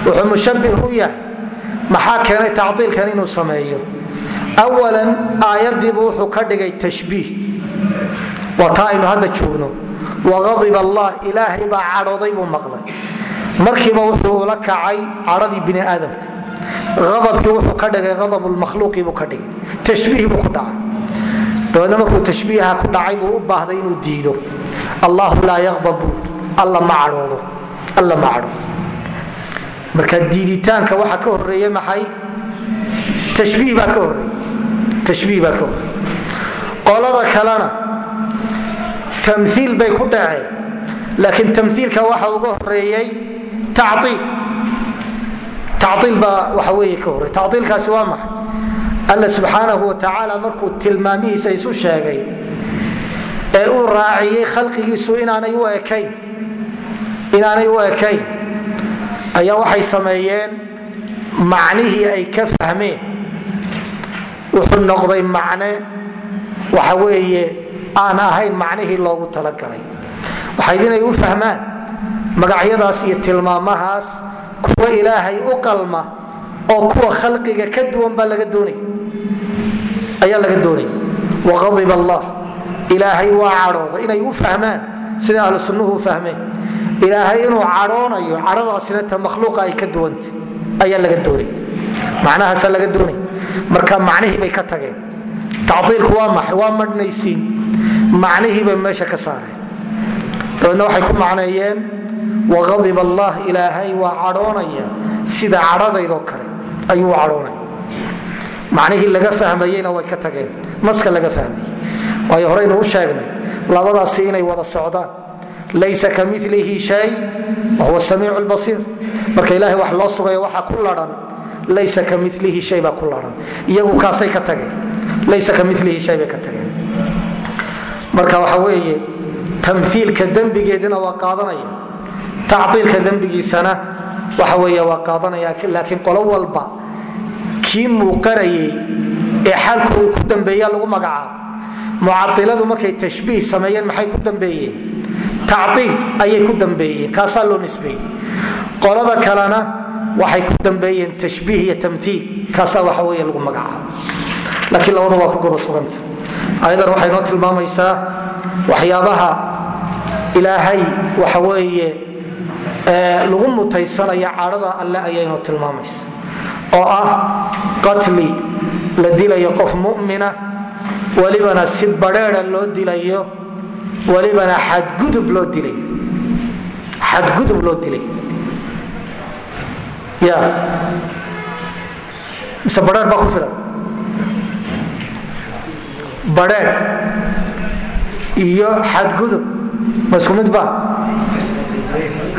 wuxuu mushabbih u yahay maxaa keenay tacdiilkan inuu sameeyo? Awalan aayadiibu wuxuu ka dhigay tashbiih. Waa taa aynu hadda joogno waadib allah ilaahay baa cadhooday buu maqlay. Markiiba wuxuu ula kacay cadhadii bini aadamka adabkii wuxuu ka dhigay adabulmakhluuqii buu ka dhigay. Tashbiih buu ku dhacay. Dabeedna markuu tashbiiha ku dhacay buu u baahday inuu diido. Allahu laa yaqdab buu alla ma cadhoodo. Alla ma cadhoodo. Marka diiditaanka waxa ka horeeye maxay? Tashbiih baa ka horeeye tashbiih baa ka horeeye qolada kalena tamhiil bay ku dhaceen laakiin tamhiilka waxa uga horeeyey tacdiil tacdiil baa waxa weeye ka horey tacdiilkaasi waa maxay? Alla subxaanahu wa tacaala markuu tilmaamihiisa isu sheegay ee uu raaciyey khalqigiisu inaanay u ekayn inaanay u ekayn ayaa waxay sameeyeen macnihii ay ka fahmeen. Wuxuu noqday macne waxa weeye aan ahayn macnihii loogu talagalay. Waxayd inay u fahmaan magacyadaas iyo tilmaamahaas kuwa ilaahay u qalma oo kuwa khalqiga ka duwan baa laga doonay. Ayaa laga doonay. Waqadib allah. Ilaahay waa cadhooda inay u fahmaan sida ahlu sunnuhu u fahmeen. Ilaahay inuu cadhoonayo cadhadaasina ta makhluuqa ay ka duwanta ayaa laga doonay. Macnahaasa laga doonay. Marka macnihii bay ka tageen. Tacdiilku waa maxay? Waa madhnaysiin macnihii bay meesha ka saareen dabeedna waxay ku macneeyeen waqadib allah ilaahay waa cadhoonaya sida cadhadaydoo kale ayuu cadhoonaya. Macnihii laga fahmayeyna way ka tageen maska laga fahmayey waayo horeynu u sheegnay labadaasi inay wada socdaan. Laysa ka milihi shay wahuwa samiicu lbasiir marka ilahay wax loo sugayo waxa ku lahan laysa ka milihi shay baa ku lahan iyagu kaasay ka tageen laysa ka milihi shay bay ka tageen marka waxa weeye tamhiilka dembigeedina waa qaadanaya. Tacdiilka dembigiisana waxa weeye waa qaadanaya laakiin qolo walba kii muuqanayay ee xaalkooda ku dambeeya lagu magacaabo. Mucailadu markay tashbiih sameeyeen maxay ku dambeeyeen? Tacdiil ayay ku dambeeyeen kaasaa loo nisbeeyey. Qolada kalena waxay ku dambeeyeen tashbiih iyo tamhiil kaasaa waxa wey lagu magacaabo. Laakiin labada waa ku goda suganta ayadan waxay noo tilmaamaysaa waxyaabaha ilaahay waxa weeye lagu mutaysanaya cadhada alle ayaynoo tilmaamaysa oo ah qatli la dilayo qof mumina welibana si badheeda loo dilayo welibana xadgudub loo dilay. Xadgudub loo dilay. Ya mise badheer baa ku filan badheer iyo xadgudub ma isku mid ba?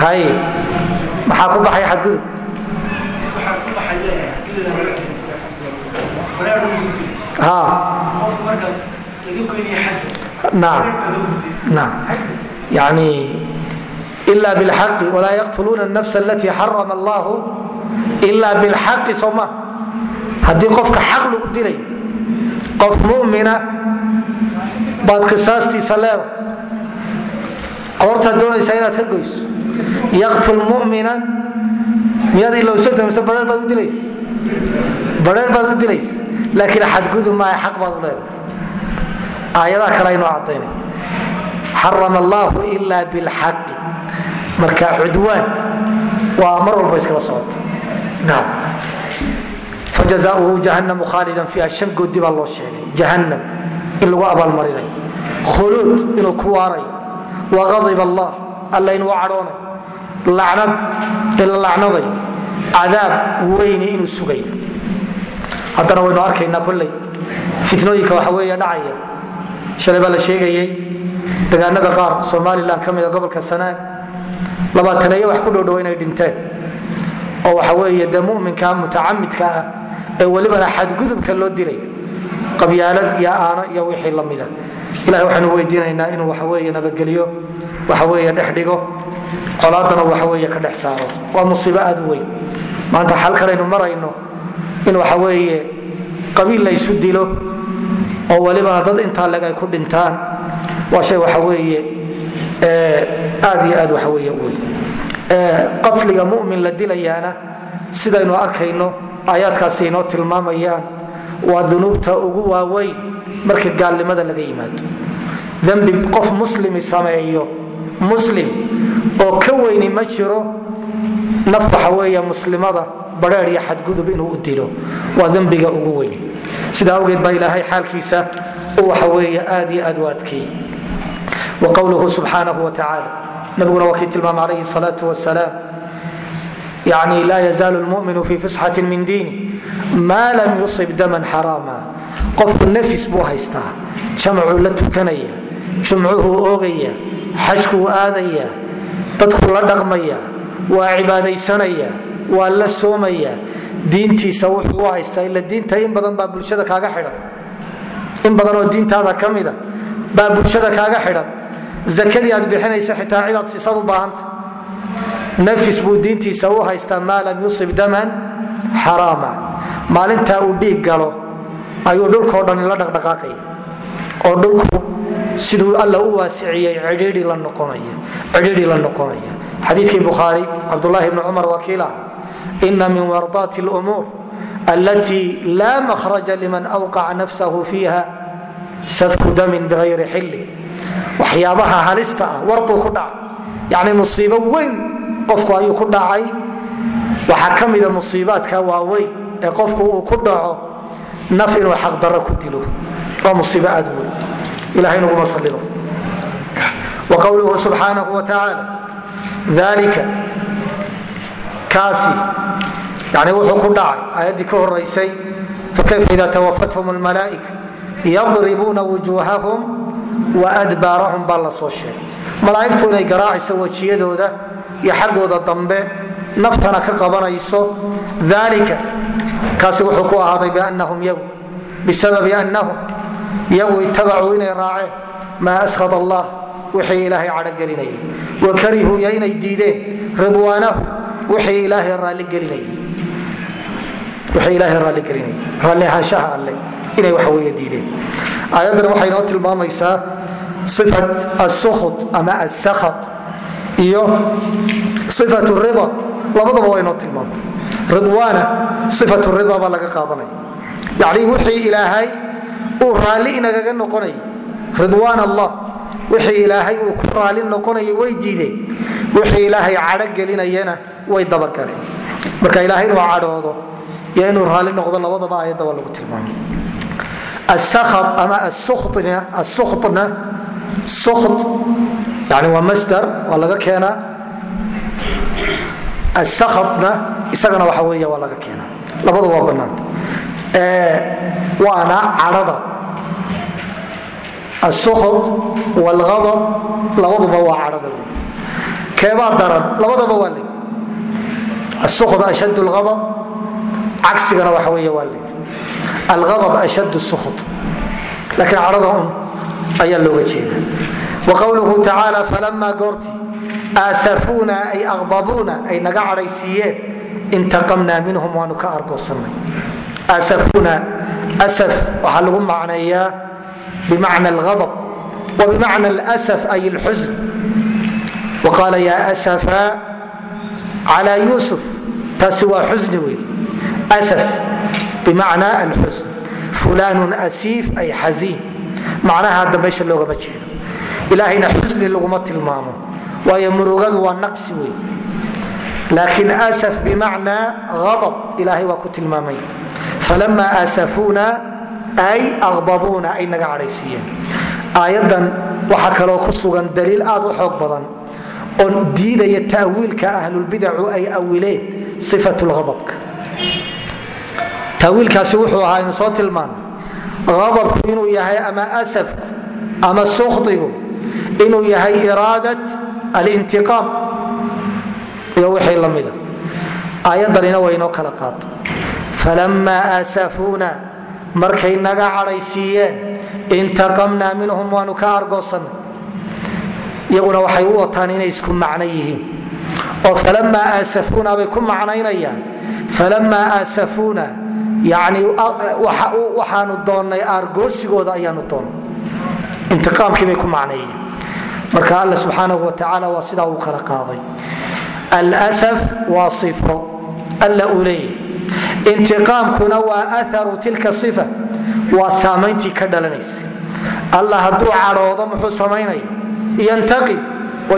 Hay maxaa ku baxaya xadgudub yani qofka xaq lagu dilay qof mumina baad qisaastiisa leeda qoortaad doonaysaa inaad ka goyso. Yaqtul mumina miyaad ilowsanta mise bareer baad u dilaysa bareer baad u dilaysa laakiin xadgudub maaha xaq baad u leedahay. Aayadaha kale aynoo cadaynay xarama allahu ila bilxaqi. Marka cudwaan waa mar walba iskala socota fajazauhu jahannamu khaalidan fiiha shan goodi baa loo sheegay jahannam in lagu abaalmarinayo khuluud inuu ku waarayo waqadib allah alla inuu cadhoonay lacnad in la lacnadayo cadaab weyni inuu sugayo haddana waynu arkaynaa kolley fitnooyinka waxa weeye dhacaya shalay baa la sheegayey degaanada qaar somalilan ka mida gobolka sanaag labaataneeyo wax ku dhowdhow inay dhinteen oo waxa weeye dee muminka mutacamidka ah ee welibana xadgudubka loo dilay qabyaalad iyo aano iyo wixii lamida ilahay waxaanu weydiinaynaa inuu waxaweye nabadgelyo waxaweye dhex colaadana waxaweye ka dhex saaro. Waa musiibo aad u weyn. Maanta xal kalaynu marayno in waxaweye qabiil la ysu dilo oo welibana dad intaa leg ay ku dhintaan waa shay waxaweye aad iyo aad waxaweye u weyn. Qatliga mumin la dilayaana sidaynu arkayno aayaadkaasi inoo tilmaamayaan. Waa dunuubta ugu waaweyn. Marka gaalnimada laga yimaado. Dembi qof muslimi sameeyo. Muslim. Oo ka weyni ma jiro. Naf waxa weeye muslimada. Badheer iyo xadgudub inuu u dilo. Waa dembiga ugu weyn. Sida awgeed baa ilaahay xaalkiisa u waxa weeye aad iyo aad u adkeeyey wa qowluhu subxaanahu wa tacaala nabiguna waa kii tilmaama calayhi salaatu wasalaam yani laa yazaalu lmuminu fi fisxati min diini maa lam yusib daman xaraama qofku nafis buu haystaa jamcuu la tukanaya jumcuhuu oogaya xajkuu aadaya dadku la dhaqmaya waa cibaadaysanaya waa la soomaya diintiisa wuxuu u haystaa ila diinta in badan baa bulshada kaaga xidhan in badan oo diintaada ka mida baa bulshada kaaga nafis buu diintiisa u haystaa maa lam yusib daman xaraama. Maalintaa uu dhiig galo ayuu dhulkao dhan la dhaqdhaqaaqaya oo dhulku siduu alla u waasiciyey cidhiidhi la noqonaya xadiikii bukhaari cabdulaahi bni cumar wakiil ah ina min wardaati lumuur allatii laa mahraja liman awqaca nafsahu fiiha safku damin bihayri xilli. Waxyaabaha halista ah warduu ku dhaca yani musiibo weyn qofku ayuu ku dhacay. Waxaa ka mida musiibaadka waaweyn ee qofku uu ku dhaco naf inuu xaqdaro ku dilo. Waa musiibo aad weyn. Ilahay naguma salido wa subxaanahu wa tacaala dalika kaasi yani wuxuu ku dhacay aayaddii ka horaysay fakayfa ida tawafathum almalaa'ika yadribuuna wujuuhahum wa adbaarahum baa la soo sheegay. Malaa'igtu inay garaacayso wejiyadooda iyo xaggooda dambe naftana ka qabanayso dalika kaasi wuxuu ku ahaaday biannahum yagu bisababi annahum yagu ittabacuu inay raaceen maa ashad allah wixii ilaahay cadhogelinayay wa karihuu iyo inay diideen ridwaanahu wixii ilaahay raalligelinayay raalli ahaanshaha alle inay waxaweye diideen. Aayaddan waxay noo tilmaamaysaa ifat asukht ama asakhat iyo ifat rida labadaba way noo tilmaamtay ridwaana ifat rida baa laga qaadanaya yani wixii ilaahay uu raalli inagaga noqonay. Ridwaan allah wixii ilaahay uu ku raalli noqonaya way diideen. Wixii ilaahay cadho gelinayana way dabagaleen marka ilaahay inuu cadhoodo iyo inuu raalli noqdo labadaba aayadda waa lagu tilmaamay. Ama sukht yani waa masdar waa laga keenaa. Asakhatna isagana waxa weey waa laga keenaa. Labadu waa banaanta waana cadhada. Asukht wlghadab labaduba waa cadhada wey keebaa daran labadaba waa le asukht ashad lghadab cagsigana waxa wey waa le alghadab ashad sukht laakiin cadhada un ayaa looga jeeda waqowluhu tacaala falama goorti aasafuuna ay aqdabuuna ay naga cadhaysiiyeen intaqamnaa minhum waanu ka argoosanay asafuuna asaf waxaa lagu macneeyaa bimacna alghadab wa bimacna alsaf ay alxusn waqaala yaa asafa cala yuusuf taasi waa xusni wey asaf bimacna alxusn fulaanun asiif ay xasiin macnaha ilaahayna xusni laguma tilmaamo. Waayo murugadu waa naqsi wey laakiin asaf bimacnaa adab ilaahay waa ku tilmaamay. Falama asafuuna ay aqdabuuna ay naga cadhaysiiyeen. Aayaddan waxaa kaloo ku sugan daliil aad u xoog badan oo diidaya ta'wiilka ahlulbidacu ay awileen sifat lghadabka tawiilkaasi wuxuu ahaa aynu soo tilmaanay adabku inuu yahay ama asafku ama sukhdigu inuu yahay iraadat alintiqaam. Iyo wixii lamida aayaddanina way inoo kala qaata falamaa asafuuna markay naga cadhaysiiyeen intaqamnaa minhum waanu ka argoosannay. Iyaguna waxay u wataan inay isku macno yihiin. Oo falamaa asafuuna bay ku macnaynayaan. Falamaa asafuuna yani waxaanu doonnay aargoosigooda ayaanu doonnay. Intiqaamkiibay ku macneeyeen marka alla subxaanahu watacaala waa sidaa uu kala qaaday. Alsaf waa ifo alla uu leeyahy intiqaamkuna waa aharu tilka ifa waa saamayntii ka dhalanaysa. Alla hadduu cadhoodo muxuu samaynaya yantaqib wa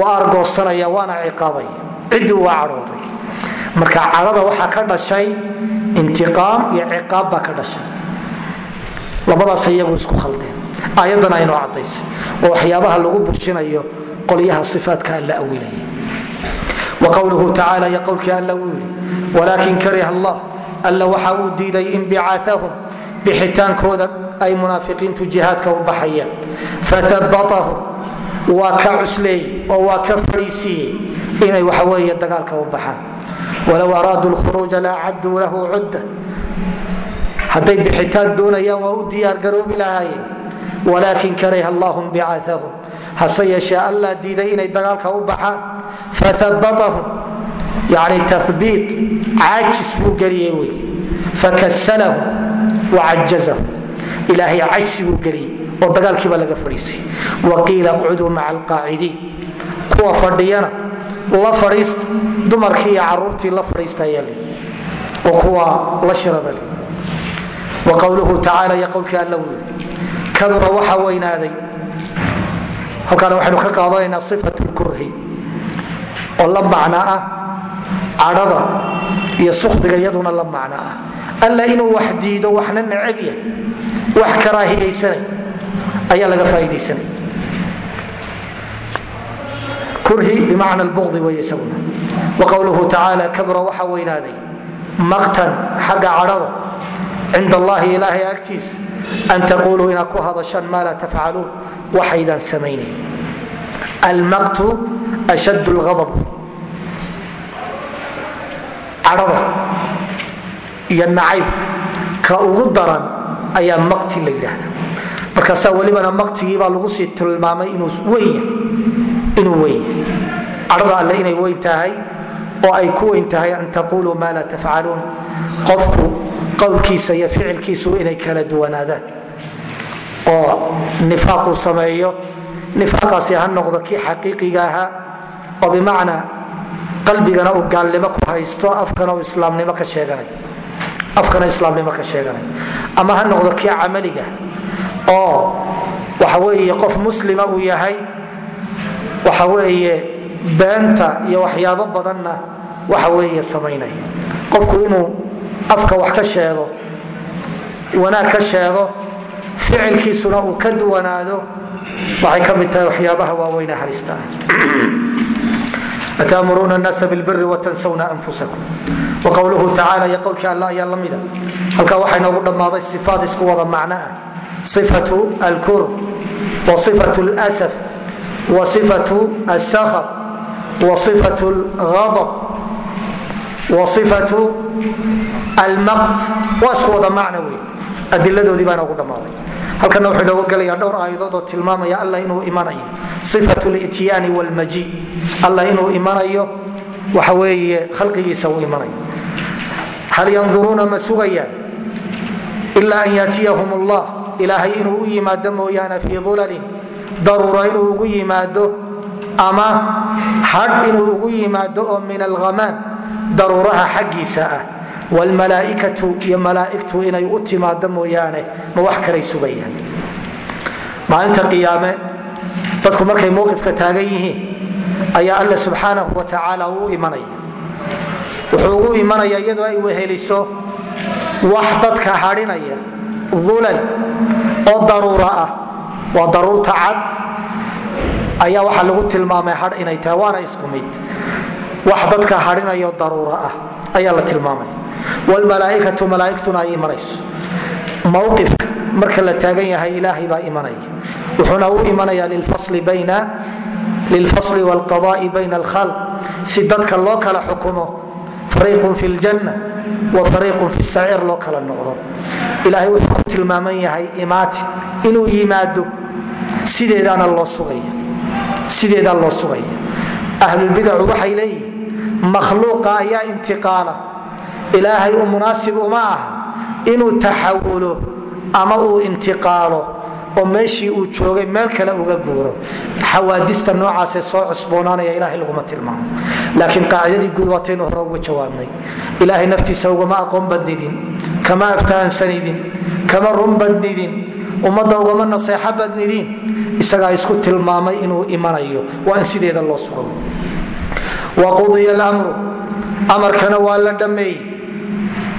waa argoosanaya waana ciqaabaya. Ciddii waa cadhooday. Marka cadhada waxaa ka dhashay intiqaam iyo ciqaab baa ka dhashay. Labadaas iyagu isku khaldeen aayaddan aynoo cadaysay oo waxyaabaha lagu burshinayo qolyaha ifaatka alla awilaya wqwluhu tacaala iyo qowlkii alla uu yidhi walaakin kariha allah alla waxa uu diiday inbicaahum bixitaankooda ay munaafiqiintu jihaadka u baxayaan. Faabbatahum waa ka cusleeyey oo waa ka fadhiisiiyey inay waxaweeye dagaalka u baxaan. Walow araaduu lkhuruuja la lahu cudda. Hadday bixitaan doonayaan waa u diyaargaroobi lahaayeen walaakin kariha allahum bicaahahum hase yeeshee allaa diiday inay dagaalka u baxaan faabbatahum yani tabiit caajis buu geliyey wey. Fakasalahum wacajazahum ilaahay cajsi buu geliyey oo dagaalkiibaa laga fadhiisay waqiila qcuduu maca alqaacidiin. Kuwa fadhiyana la fadhiista dumarkii iyo caruurtii la fadhiista oo kuwa la shiraba le wa qowluhu tacaala iyo qowlkii alla yidhi kabura waxaa weynaaday. Halkaana waxaynu ka qaadanaynaa sifat lkurhi oo la macno ah cadhada iyo sukhdiga iyaduna la macno ah alla inuu wax diido waxna necebya wax karaahiyaysanay ayaa laga faa'idaysanay. Kurhi bimacna lbudi wey isaguna. Wa qowluhu tacaala kabura waxaa weynaaday maqtan xagga cadhada cinda allahi ilaahay agtiis an taquluu inaad ku hadashaan maa laa tafcaluun waxaydaan samaynayn almaqtu ashad lghadab cadhada iyo nacaybka ka ugu daran ayaa maqti la yidhaahda markaasaa welibana maqtigiibaa lagu sii tilmaamay inuu wenya cadhada alle inay weyn tahay oo ay ku weyn tahay an taquluu maa laa tafcaluun qofku qowlkiisa iyo ficilkiisu inay kala duwanaadaan. Oo nifaaquu sameeyo nifaaqaasi ha noqdo kii xaqiiqiga ahaa oo bimacnaa qalbigana uu gaalnimo ku haysto afkana uu islaamnimo ka sheeganay. Afkana islaamnimo ka sheeganay. Ama ha noqdo kii camaliga oo waxa weeye qof muslima uu yahay waxa weeye beenta iyo waxyaabo badanna waxa weeye samaynaya. Qofku inuu afka wax ka sheego wanaag ka sheego ficilkiisuna uu ka duwanaado waxay ka mid tahay waxyaabaha waaweyne halista ataamuruuna naasa bilbiri watansawna anfusakum. Waqowluhu tacala iyo qowlkii alla ayaa la mida halkaa waxaa inoogu dhammaaday sifaat isku wada macno ah. Sifatu alkur wa sifatu lsaf wa sifatu asakhr wa sifatu lghadab wa sifatu almaqt. Waa isku wada macno wey adiladoodii baa inoogu dhammaaday. Halkana wuxuu inooga gelayaa dhowr aayadood oo tilmaamaya alla inuu imanayo. Sifatu lityaani wlmaji alla inuu imanayo waxa weeye khalqigiisa uu imanayo. Hal yanduruuna ma sugayaan? Ila an yaatiyahum allah ilaahay inuu u yimaado mooyaane fii ulalin daruura inuu ugu yimaado ama hadh inuu ugu yimaado oo min alhamaam daruuraha xaggiisa ah wlmalaaikatu iyo malaaigtu inay u timaado mooyaane ma wax kalay sugayaan maalinta qiyaame dadku markay mowqifka taagan yihiin ayaa alla subxaanahu wa tacaala uu imanaya wuxuu ugu imanaya iyadoo ay weheliso wax dadka hadhinaya ulal oo daruura ah waa daruurta cad ayaa waxaa lagu tilmaamay hadh inay tahay waana isku mid wax dadka hadhinayo daruura ah ayaa la tilmaamaya wlmalaaikatu malaaigtuna ay imanayso mowqifka marka la taagan yahay ilaahay baa imanaya wuxuuna u imanaya lilfasli wlqadaai bayna alkhalq si dadka loo kala xukumo fariiqun fi ljanna wa fariiqun fi saciir loo kala noqdo. Ilaahay wuxuu ku tilmaaman yahay imaatin inuu yimaado sideedaana loo sugaya. Ahlulbidacu waxay leeyihiin makhluuqa ayaa intiqaala ilaahay u munaasib uma aha inuu taxawulo ama uu intiqaalo oo meeshii uu joogay meel kale uga guuro. Xawaadista noocaasee soo cusboonaanaya ilahay laguma tilmaamo. Laakiin qaacidadii guud hore uga jawaabnay ilaahay naftiisa ugama aqoon badnidin kama aftahansanidin kama run badnidin ummadda ugama naseexo badnidin isagaa isku tilmaamay inuu imanayo waa in sideeda loo sugo waqudiya lmru amarkana waa la dhammeeyey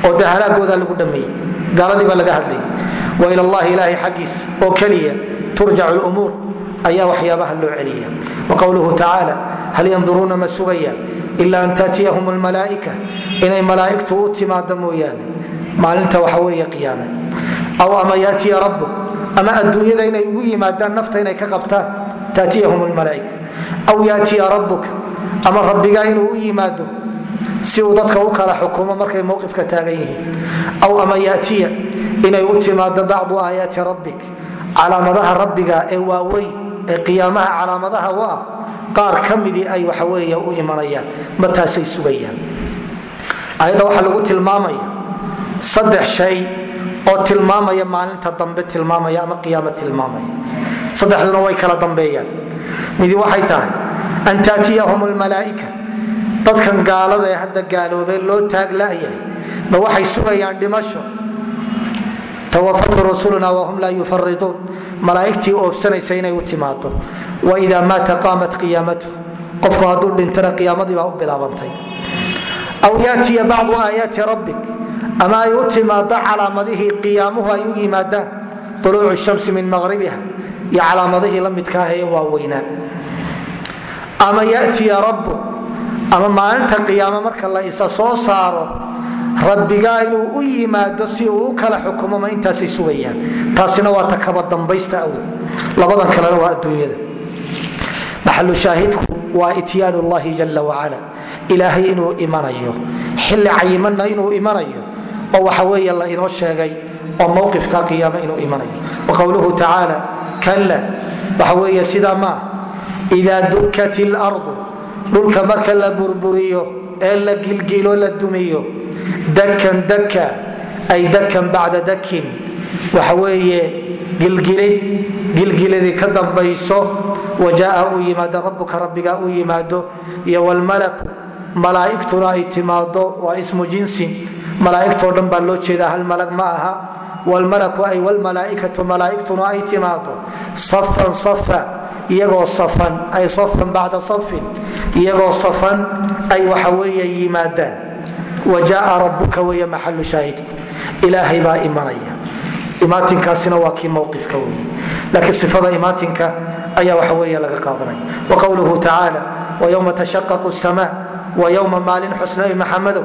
oo de halaagooda lagu dhammeeyey gaaladii baa laga hadlayay. Wa ila llahi ilaahay xaggiisa oo keliya turjacu lumuur ayaa waxyaabaha loo celiya wa qowluhu tacaala hal yanduruuna ma sugayaan ila an taatiyahum lmalaaika inay malaaigtu u timaado mooyaane. Maalinta waxa weeye qiyaame. Aw ama yaatiya rabbuk ama adduunyada inay ugu yimaadaan nafta inay ka qabtaan taatiyahum lmalaaika aw yaatiya rabbuka ama rabbigaa inuu u yimaado si uu dadka u kala xukumo markay mowqifka taagan yihiin. Aw ama yatiya inay u timaado bacdu aayaati rabbik calaamadaha rabbiga ee waaweyn ee qiyaamaha calaamadaha u ah qaar ka midii ay waxaweey u imanayaan mataasay sugayaan. Ayadda waxaa lagu tilmaamaya saddex shay oo tilmaamaya maalinta dambe tilmaamaya ama qiyaamo tilmaamaya. Saddexduna way kala dambeeyaan. Midi waxay tahay an taatiyahum lmalaaika dadkan gaalada ee hadda gaaloobee loo taaglayahay ma waxay sugayaan dhimasho? Tawafatu rasuluna wahum laa yufariduun malaaigtii oofsanaysa inay u timaado waidaa maata qaamat qiyaamatu. Qofku hadduu dhintana qiyaamadii baa u bilaabantay. Aw yaatiya bacdu aayaati rabbik. Ama ay u timaado calaamadihii qiyaamuhu ay u yimaadaan? Uluucu shamsi min maqribiha iyo calaamadihii la midkaah ee waaweynaa ama yatiya rabbuk ama maalinta qiyaamo marka la isa soo saaro rabbigaa inuu u yimaado si uu u kala xukumo ma intaasay sugayaan. Taasina waa ta kaba dambaysta awood. Labadan kalena waa adduunyada. Maxalu shaahidku waa ityaan llahi jala wacala. Ilaahay inuu imanayo. Xilli cayimanna inuu imanayo. Oo waxa weeye la inoo sheegay oo mowqifka qiyaame inuu imanayo. Wa qowluhu tacaala kalla. Waxa weeye sidaa maa idaa dukat ilardu dhulka marka la burburiyo ee la gilgilo la dumiyo dakan daka ay dakan bacda dakin waxa weeye gilgilid gilgiladii ka dambayso wajaaa uu yimaado rabbuka rabbigaa uu yimaado iyo wlmalaku malaa'igtuna ay timaado waa ismu jinsin malaa'igtoo dhan baa loo jeedaa hal malag ma aha wlmalaku ay wlmalaaikatu malaa'igtuna ay timaado safan safa iyagoo safan ay safan bacda safin iyagoo safan ay waxa weeye yimaadaan. Wajaaa rabuka wey maxalu shaahidku. Ilaahay baa imanaya. Imaatinkaasina waa kii mowqifka wey laakiin sifada imaatinka ayaa waxa wey laga qaadanaya. Wa qowluhu tacaala wayowma tashaqaqu sama wayowma maalin xusnabi maxamadow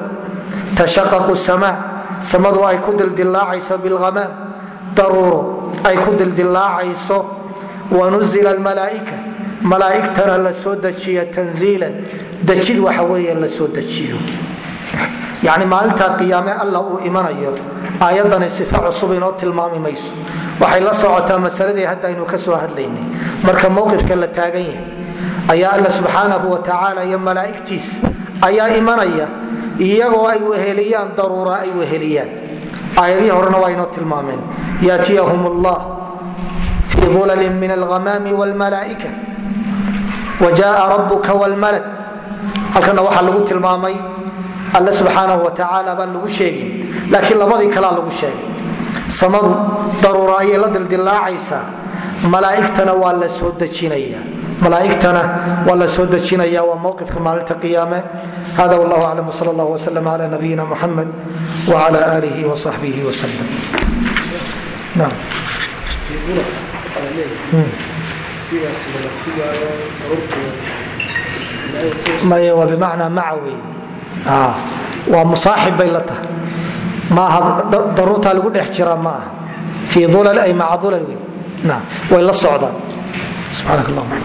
tashaqaqu sama samadu ay ku dildilaacayso bilhamaam daruuro ay ku dildilaacayso wanuzila almalaaika malaaigtana la soo dejiya tanziilan dejid waxa weeye la soo dejiyo yani maalintaa qiyaame alla uu imanayo aayadani sifa cusub inoo tilmaami mayso waxay la socotaa masaladii hadda aynu ka soo hadlaynay marka mowqifka la taagan yahay ayaa alla subxaanahu wa tacaala iyo malaa'igtiis ayaa imanaya iyagoo ay weheliyaan daruura ay weheliyaan aayadihii horena waa inoo tilmaameen yaatiyahum allah ulalin min alhamaami wlmalaaika wajaaa rabuka wlmalak halkana waxaa lagu tilmaamay alle subxaanahu watacaala baan lagu sheegin. Laakiin labadii kalea lagu sheegay samadu daruura ayay la dildilaacaysaa malaaigtana waa la soo dejinaya. Malaaigtana waa la soo dejinaya waa mowqifka maalinta qiyaame. Hada wallahu aclam wsal allah wslm cla nabiyina muxamed wcla alihi wsaxbihi wslm may waa bimacnaa maca wey waa musaaxib bay la tahay. Maaha daruurtaa lagu dhex jiraa ma aha fii ulal ay maca ulal wey way la socdaan. Subxaanaka allahuma